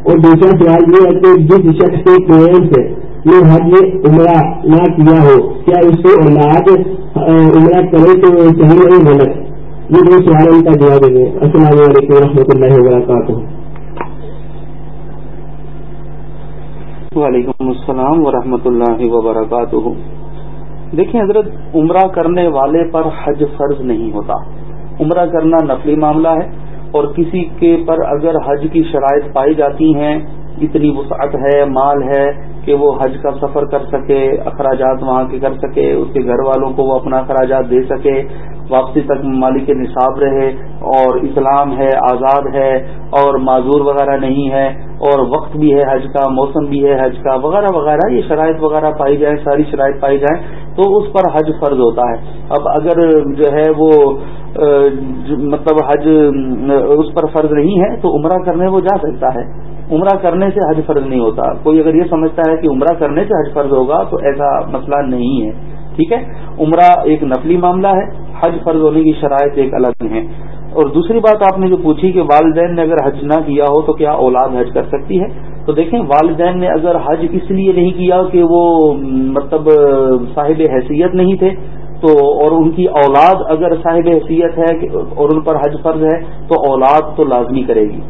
Speaker 4: اور دوسرا سوال یہ ہے کہ جس شخص کے پین سے یہ حج عمرہ نہ کیا ہو، کیا اس کو اولاد عمرہ کرے تو صحیح نہیں غلط یہ دو سوال ان کا جواب دیں گے السلام علیکم و رحمۃ اللہ وبرکاتہ۔
Speaker 1: وعلیکم السلام ورحمۃ اللہ وبرکاتہ۔ دیکھیں حضرت، عمرہ کرنے والے پر حج فرض نہیں ہوتا۔ عمرہ کرنا نفلی معاملہ ہے اور کسی کے پر اگر حج کی شرائط پائی جاتی ہیں، اتنی وسعت ہے، مال ہے کہ وہ حج کا سفر کر سکے، اخراجات وہاں کے کر سکے، اس کے گھر والوں کو وہ اپنا اخراجات دے سکے۔ واپسی تک مالک نصاب رہے اور اسلام ہے، آزاد ہے اور معذور وغیرہ نہیں ہے اور وقت بھی ہے حج کا، موسم بھی ہے حج کا، وغیرہ وغیرہ، یہ شرائط وغیرہ پائی جائیں، ساری شرائط پائی جائیں تو اس پر حج فرض ہوتا ہے۔ اب اگر جو ہے وہ مطلب حج، اس پر فرض نہیں ہے تو عمرہ کرنے وہ جا سکتا ہے۔ عمرہ کرنے سے حج فرض نہیں ہوتا۔ کوئی اگر یہ سمجھتا ہے کہ عمرہ کرنے سے حج فرض ہوگا تو ایسا مسئلہ نہیں ہے۔ ٹھیک ہے؟ عمرہ ایک نفلی معاملہ ہے۔ حج فرض ہونے کی شرائط ایک الگ ہے اور دوسری بات آپ نے جو پوچھی کہ والدین نے اگر حج نہ کیا ہو تو کیا اولاد حج کر سکتی ہے؟ تو دیکھیں والدین نے اگر حج اس لیے نہیں کیا کہ وہ مطلب صاحب حیثیت نہیں تھے، تو اور ان کی اولاد اگر صاحب حیثیت ہے اور ان پر حج فرض ہے، تو اولاد تو لازمی کرے گی۔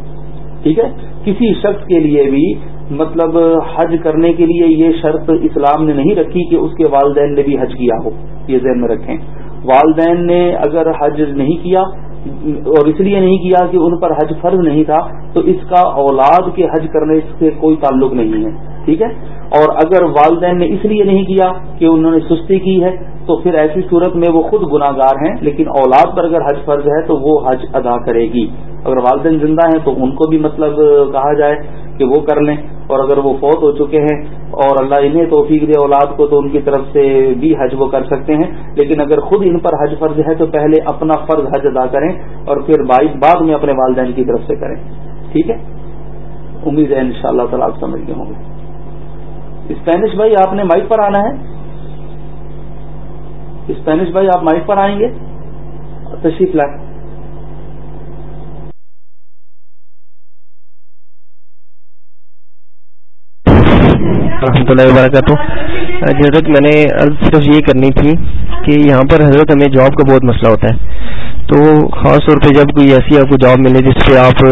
Speaker 1: ٹھیک ہے؟ کسی شخص کے لیے بھی مطلب حج کرنے کے لیے یہ شرط اسلام نے نہیں رکھی کہ اس کے والدین نے بھی حج کیا ہو، یہ ذہن میں رکھیں۔ والدین نے اگر حج نہیں کیا اور اس لیے نہیں کیا کہ ان پر حج فرض نہیں تھا، تو اس کا اولاد کے حج کرنے سے کوئی تعلق نہیں ہے، ٹھیک ہے؟ اور اگر والدین نے اس لیے نہیں کیا کہ انہوں نے سستی کی ہے، تو پھر ایسی صورت میں وہ خود گناہ گار ہیں، لیکن اولاد پر اگر حج فرض ہے تو وہ حج ادا کرے گی۔ اگر والدین زندہ ہیں تو ان کو بھی مطلب کہا جائے کہ وہ کر لیں۔ اور اگر وہ فوت ہو چکے ہیں اور اللہ انہیں توفیق دے اولاد کو تو ان کی طرف سے بھی حج وہ کر سکتے ہیں۔ لیکن اگر خود ان پر حج فرض ہے تو پہلے اپنا فرض حج ادا کریں اور پھر بعد میں اپنے والدین کی طرف سے کریں۔ ٹھیک ہے؟ امید ہے ان شاء اللہ تعالیٰ آپ سمجھ گئے ہوں گے۔ اسپینش بھائی، آپ نے مائک پر آنا ہے؟ اسپینش بھائی، آپ مائک پر آئیں گے؟ تشریف لائیں
Speaker 5: رحمۃ اللہ وبرکاتہ۔ حضرت میں نے صرف یہ کرنی تھی کہ یہاں پر حضرت ہمیں جاب کا بہت مسئلہ ہوتا ہے۔ تو خاص طور پہ جب کوئی ایسی آپ کو جاب ملے جس پہ آپ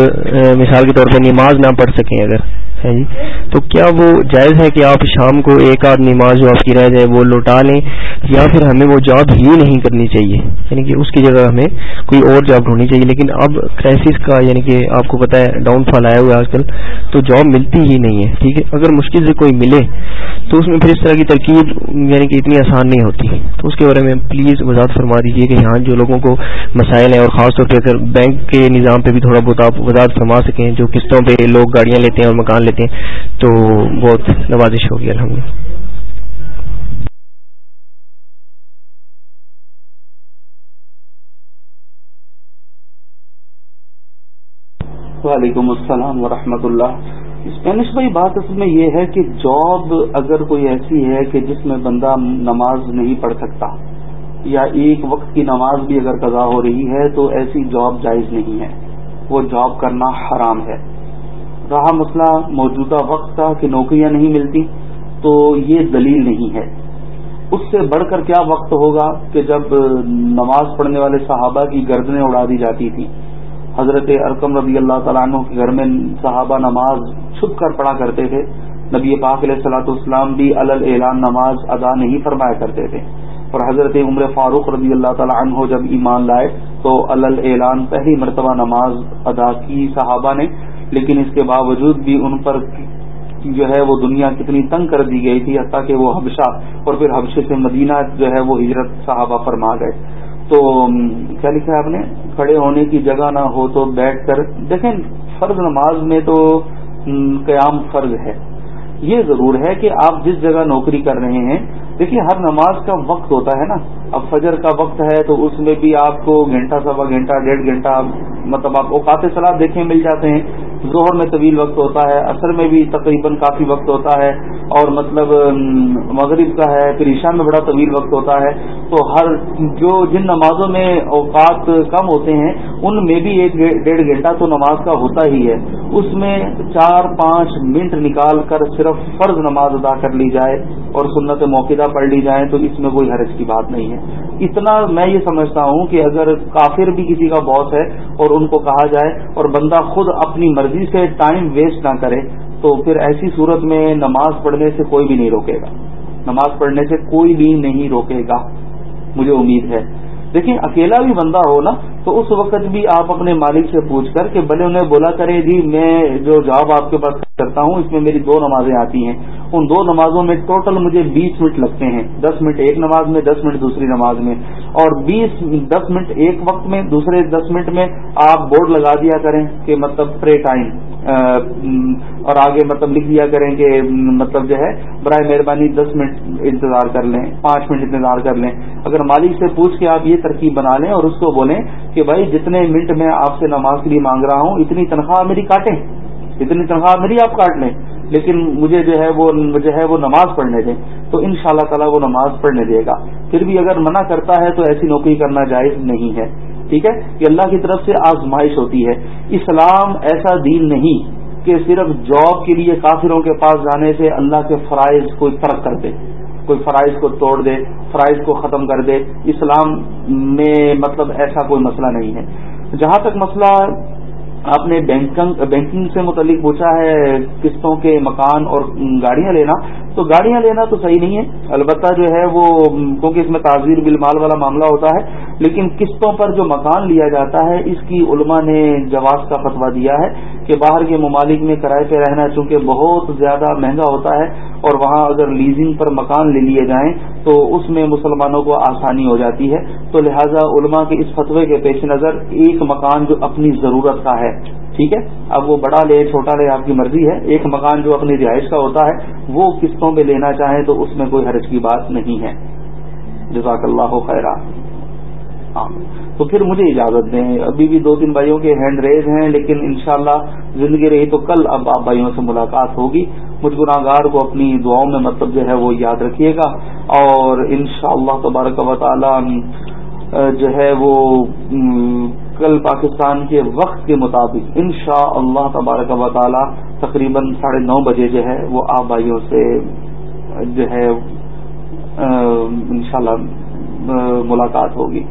Speaker 5: مثال کے طور پہ نماز نہ پڑھ سکیں اگر۔ جی۔ تو کیا وہ جائز ہے کہ آپ شام کو ایک آدھ نماز جو آپ کی رہ جائے وہ لوٹا لیں یا پھر ہمیں وہ جاب ہی نہیں کرنی چاہیے؟ یعنی کہ اس کی جگہ ہمیں کوئی اور جاب ڈھونڈنی چاہیے۔ لیکن اب کرائسس کا یعنی کہ آپ کو پتا ہے ڈاؤن فال آیا ہوا ہے آج کل، تو جاب ملتی ہی نہیں ہے، ٹھیک ہے؟ اگر مشکل سے کوئی ملے تو اس میں پھر اس طرح کی ترکیب یعنی کہ اتنی آسان نہیں ہوتی۔ تو اس کے بارے میں پلیز وضاحت فرما دیجیے کہ یہاں جو لوگوں کو مسائل ہیں اور خاص طور پہ اگر بینک کے نظام پہ بھی تھوڑا بہت آپ وضاحت فرما سکیں، جو قسطوں پہ لوگ گاڑیاں لیتے ہیں اور مکان لیتے ہیں تو بہت نوازش ہوگی الحمد
Speaker 1: وعلیکم السلام ورحمۃ اللہ اسپینش بھائی، بات اصل میں یہ ہے کہ جاب اگر کوئی ایسی ہے کہ جس میں بندہ نماز نہیں پڑھ سکتا، یا ایک وقت کی نماز بھی اگر قضا ہو رہی ہے تو ایسی جاب جائز نہیں ہے۔ وہ جاب کرنا حرام ہے۔ رہا مسئلہ موجودہ وقت کا کہ نوکریاں نہیں ملتی، تو یہ دلیل نہیں ہے۔ اس سے بڑھ کر کیا وقت ہوگا کہ جب نماز پڑھنے والے صحابہ کی گردنیں اڑا دی جاتی تھی حضرت ارکم رضی اللہ تعالیٰ عنہ کے گھر میں صحابہ نماز چھپ کر پڑھا کرتے تھے۔ نبی پاک علیہ صلاح اسلام بھی الل اعلان نماز ادا نہیں فرمایا کرتے تھے۔ اور حضرت عمر فاروق رضی اللہ تعالیٰ عنہ جب ایمان لائے، تو الل اعلان پہلی مرتبہ نماز ادا کی صحابہ نے۔ لیکن اس کے باوجود بھی ان پر جو ہے وہ دنیا کتنی تنگ کر دی گئی تھی، حتیٰ کہ وہ حبشہ اور پھر حبشے سے مدینہ جو ہے وہ ہجرت صحابہ فرما گئے۔ تو کیا لکھا ہے آپ نے؟ کھڑے ہونے کی جگہ نہ ہو تو بیٹھ کر۔ دیکھیں، فرض نماز میں تو قیام فرض ہے۔ یہ ضرور ہے کہ آپ جس جگہ نوکری کر رہے ہیں، دیکھیے ہر نماز کا وقت ہوتا ہے نا۔ اب فجر کا وقت ہے تو اس میں بھی آپ کو گھنٹہ، سوا گھنٹہ، ڈیڑھ گھنٹہ مطلب آپ اوقات سلاد دیکھیں مل جاتے ہیں۔ ظہر میں طویل وقت ہوتا ہے اثر میں بھی تقریباً کافی وقت ہوتا ہے اور مطلب مغرب کا ہے، پھر عشاء میں بڑا طویل وقت ہوتا ہے۔ تو ہر جو جن نمازوں میں اوقات کم ہوتے ہیں، ان میں بھی ایک ڈیڑھ گھنٹہ تو نماز کا ہوتا ہی ہے۔ اس میں چار پانچ منٹ نکال کر صرف فرض نماز ادا کر لی جائے اور سنت موقع پڑھ لی جائے، تو اس میں کوئی حرج کی بات نہیں ہے۔ اتنا میں یہ سمجھتا ہوں کہ اگر کافر بھی کسی کا باس ہے اور ان کو کہا جائے اور بندہ خود اپنی مرضی سے ٹائم ویسٹ نہ کرے، تو پھر ایسی صورت میں نماز پڑھنے سے کوئی بھی نہیں روکے گا۔ نماز پڑھنے سے کوئی بھی نہیں روکے گا۔ مجھے امید ہے۔ دیکھیں، اکیلا بھی بندہ ہو نا، تو اس وقت بھی آپ اپنے مالک سے پوچھ کر کہ بھلے انہیں بولا کرے جی میں جو جاب آپ کے پاس کرتا ہوں، اس میں میری دو نمازیں آتی ہیں۔ ان دو نمازوں میں ٹوٹل مجھے بیس منٹ لگتے ہیں۔ دس منٹ ایک نماز میں، دس منٹ دوسری نماز میں۔ اور بیس، دس منٹ ایک وقت میں، دوسرے دس منٹ میں آپ بورڈ لگا دیا کریں کہ مطلب پرے ٹائم۔ اور آگے مطلب لکھ دیا کریں کہ مطلب جو ہے برائے مہربانی دس منٹ انتظار کر لیں، پانچ منٹ انتظار کر لیں۔ اگر مالک سے پوچھ کے آپ یہ ترکیب بنا لیں اور اس کو بولیں کہ بھائی جتنے منٹ میں آپ سے نماز کے لیے مانگ رہا ہوں، اتنی تنخواہ میری کاٹیں۔ اتنی تنخواہ میری آپ کاٹ لیں۔ لیکن مجھے جو ہے وہ، جو ہے وہ نماز پڑھنے دیں۔ تو ان شاء اللہ تعالیٰ وہ نماز پڑھنے دے گا۔ پھر بھی اگر منع کرتا ہے تو ایسی نوکری کرنا جائز نہیں ہے۔ ٹھیک ہے؟ کہ اللہ کی طرف سے آزمائش ہوتی ہے۔ اسلام ایسا دین نہیں کہ صرف جاب کے لیے کافروں کے پاس جانے سے اللہ کے فرائض کوئی فرق کر دے، کوئی فرائض کو توڑ دے، فرائض کو ختم کر دے۔ اسلام میں مطلب ایسا کوئی مسئلہ نہیں ہے۔ جہاں تک مسئلہ آپ نے بینکنگ سے متعلق پوچھا ہے، قسطوں کے مکان اور گاڑیاں لینا تو گاڑیاں لینا تو صحیح نہیں ہے۔ البتہ جو ہے وہ کیونکہ اس میں تعزیر بل مال والا معاملہ ہوتا ہے، لیکن قسطوں پر جو مکان لیا جاتا ہے، اس کی علماء نے جواز کا فتویٰ دیا ہے کہ باہر کے ممالک میں کرائے پہ رہنا، چونکہ بہت زیادہ مہنگا ہوتا ہے، اور وہاں اگر لیزنگ پر مکان لے لیے جائیں تو اس میں مسلمانوں کو آسانی ہو جاتی ہے۔ تو لہذا علماء کے اس فتوے کے پیش نظر ایک مکان جو اپنی ضرورت کا ہے۔ ٹھیک ہے؟ اب وہ بڑا لے، چھوٹا لے، آپ کی مرضی ہے۔ ایک مکان جو اپنی رہائش کا ہوتا ہے، وہ قسطوں میں لینا چاہیں تو اس میں کوئی حرج کی بات نہیں ہے۔ جزاک اللہ خیرہ تو پھر مجھے اجازت دیں۔ ابھی بھی دو تین بھائیوں کے ہینڈ ریز ہیں، لیکن انشاءاللہ زندگی رہی تو کل اب آپ بھائیوں سے ملاقات ہوگی۔ مجھ گناہ گار کو اپنی دعاؤں میں مطلب جو ہے وہ یاد رکھیے گا۔ اور انشاءاللہ تبارک و تعالی، جو ہے وہ کل پاکستان کے وقت کے مطابق ان شاء اللہ تبارک و تعالی تقریباً ساڑھے نو بجے جو ہے وہ آپ بھائیوں سے جو ہے انشاءاللہ ملاقات ہوگی۔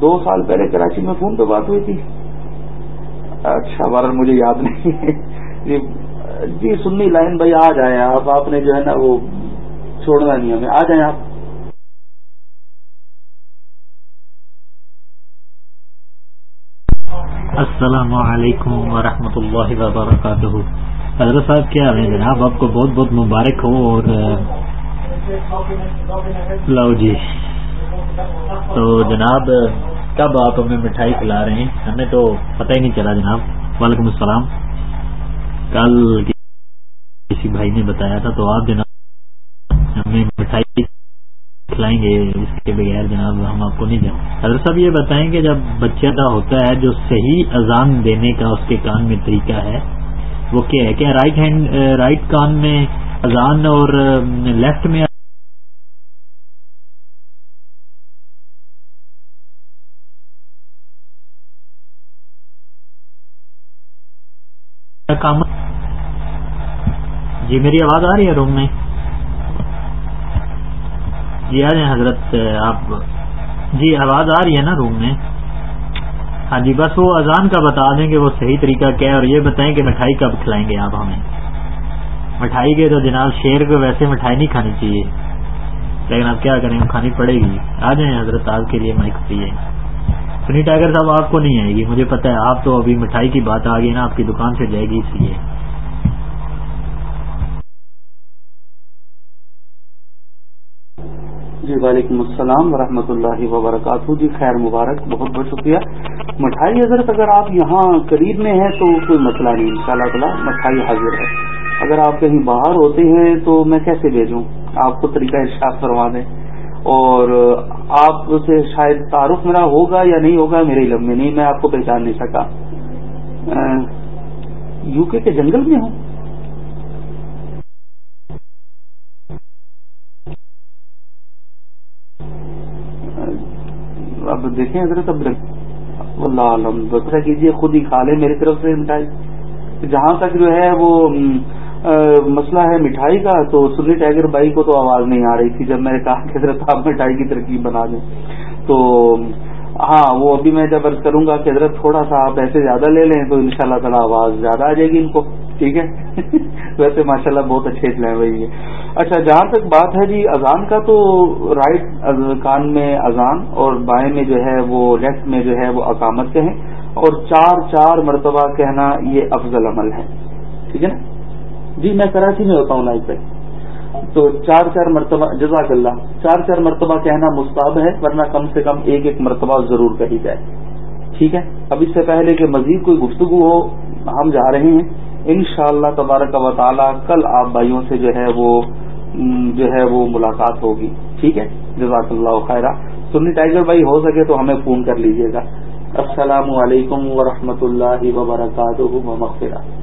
Speaker 1: دو سال پہلے کراچی میں فون پہ بات ہوئی تھی۔ اچھا بار مجھے یاد نہیں جی سنی لائن بھائی آ جائیں آپ آپ نے جو ہے نا وہ چھوڑنا نہیں ہمیں آ جائیں آپ۔
Speaker 8: السلام علیکم ورحمۃ اللہ وبرکاتہ۔ حضرت صاحب، کیا ہے جناب آپ کو بہت بہت مبارک ہو اور، لو جی۔ تو جناب، کب آپ ہمیں مٹھائی کھلا رہے ہیں؟ ہمیں تو پتہ ہی نہیں چلا جناب۔ وعلیکم السلام۔ کل کسی بھائی نے بتایا تھا تو آپ جناب ہمیں مٹھائی کھلائیں گے اس کے بغیر جناب ہم آپ کو نہیں جائیں حضرت صاحب یہ بتائیں کہ جب بچہ کا ہوتا ہے جو صحیح اذان دینے کا اس کے کان میں طریقہ ہے، وہ کیا ہے؟ کیا رائٹ ہینڈ رائٹ کان میں اذان اور لیفٹ میں کام جی میری آواز آ رہی ہے روم میں۔ جی آ جائیں حضرت، آپ جی آواز آ رہی ہے نا روم میں؟ ہاں جی بس وہ اذان کا بتا دیں کہ وہ صحیح طریقہ کیا ہے اور یہ بتائیں کہ مٹھائی کب کھلائیں گے آپ ہمیں۔ مٹھائی کے تو جناب شیر کو ویسے مٹھائی نہیں کھانی چاہیے۔ لیکن آپ کیا کریں کھانی پڑے گی۔ آ جائیں حضرت، آپ کے لیے مائک فری ہے۔ سنی ٹائگر صاحب، آپ کو نہیں آئے گی۔ مجھے پتا ہے، آپ تو ابھی مٹھائی کی بات آ گئی نا، آپ کی دکان سے جائے گی اس لیے۔
Speaker 1: جی وعلیکم السلام ورحمۃ اللہ وبرکاتہ۔ جی خیر مبارک، بہت بہت شکریہ۔ مٹھائی حضرت، اگر آپ یہاں قریب میں ہیں تو کوئی مسئلہ نہیں ان شاء اللہ تعالیٰ مٹھائی حاضر ہے۔ اگر آپ کہیں باہر ہوتے ہیں تو میں کیسے بھیجوں؟ آپ کو طریقہ ارشاد فرما دیں۔ اور آپ سے شاید تعارف میرا ہوگا یا نہیں ہوگا، میرے علم میں نہیں، میں آپ کو پہچان نہیں سکا۔ یو کے کے جنگل میں ہوں؟ اب دیکھیں حضرت اب اللہ عالم دوسرا کیجیے خود ہی کھا لیں میری طرف سے مٹھائی۔ جہاں تک جو ہے وہ مسئلہ ہے مٹھائی کا، تو سنی ٹائیگر بائی کو تو آواز نہیں آ رہی تھی جب میں نے کہا کہ حضرت آپ مٹھائی کی ترکیب بنا دیں۔ تو ہاں وہ ابھی میں جب عرض کروں گا کہ حضرت تھوڑا سا آپ ایسے زیادہ لے لیں تو ان شاء اللہ تعالیٰ آواز زیادہ آ جائے گی ان کو۔ ٹھیک ہے؟ ویسے ماشاء اللہ بہت اچھے چلے وہی ہے۔ اچھا جہاں تک بات ہے جی اذان کا، تو رائٹ کان میں اذان اور بائیں میں جو ہے وہ لیفٹ میں جو ہے وہ اقامت کہیں اور چار چار مرتبہ کہنا یہ افضل عمل ہے۔ ٹھیک ہے نا؟ جی میں کراچی میں ہوتا ہوں لائف پہ تو چار چار مرتبہ جزاک اللہ چار چار مرتبہ کہنا مستعب ہے، ورنہ کم سے کم ایک ایک مرتبہ ضرور کہی جائے۔ ٹھیک ہے؟ اب اس سے پہلے کہ مزید کوئی گفتگو ہو، ہم جا رہے ہیں۔ ان شاء اللہ تبارک و تعالی کل آپ بھائیوں سے جو ہے وہ جو ہے وہ ملاقات ہوگی۔ ٹھیک ہے؟ جزاک اللہ خیرہ۔ سنی ٹائیگر بھائی، ہو سکے تو ہمیں فون کر لیجیے گا۔ السلام علیکم ورحمۃ اللہ وبرکاتہ۔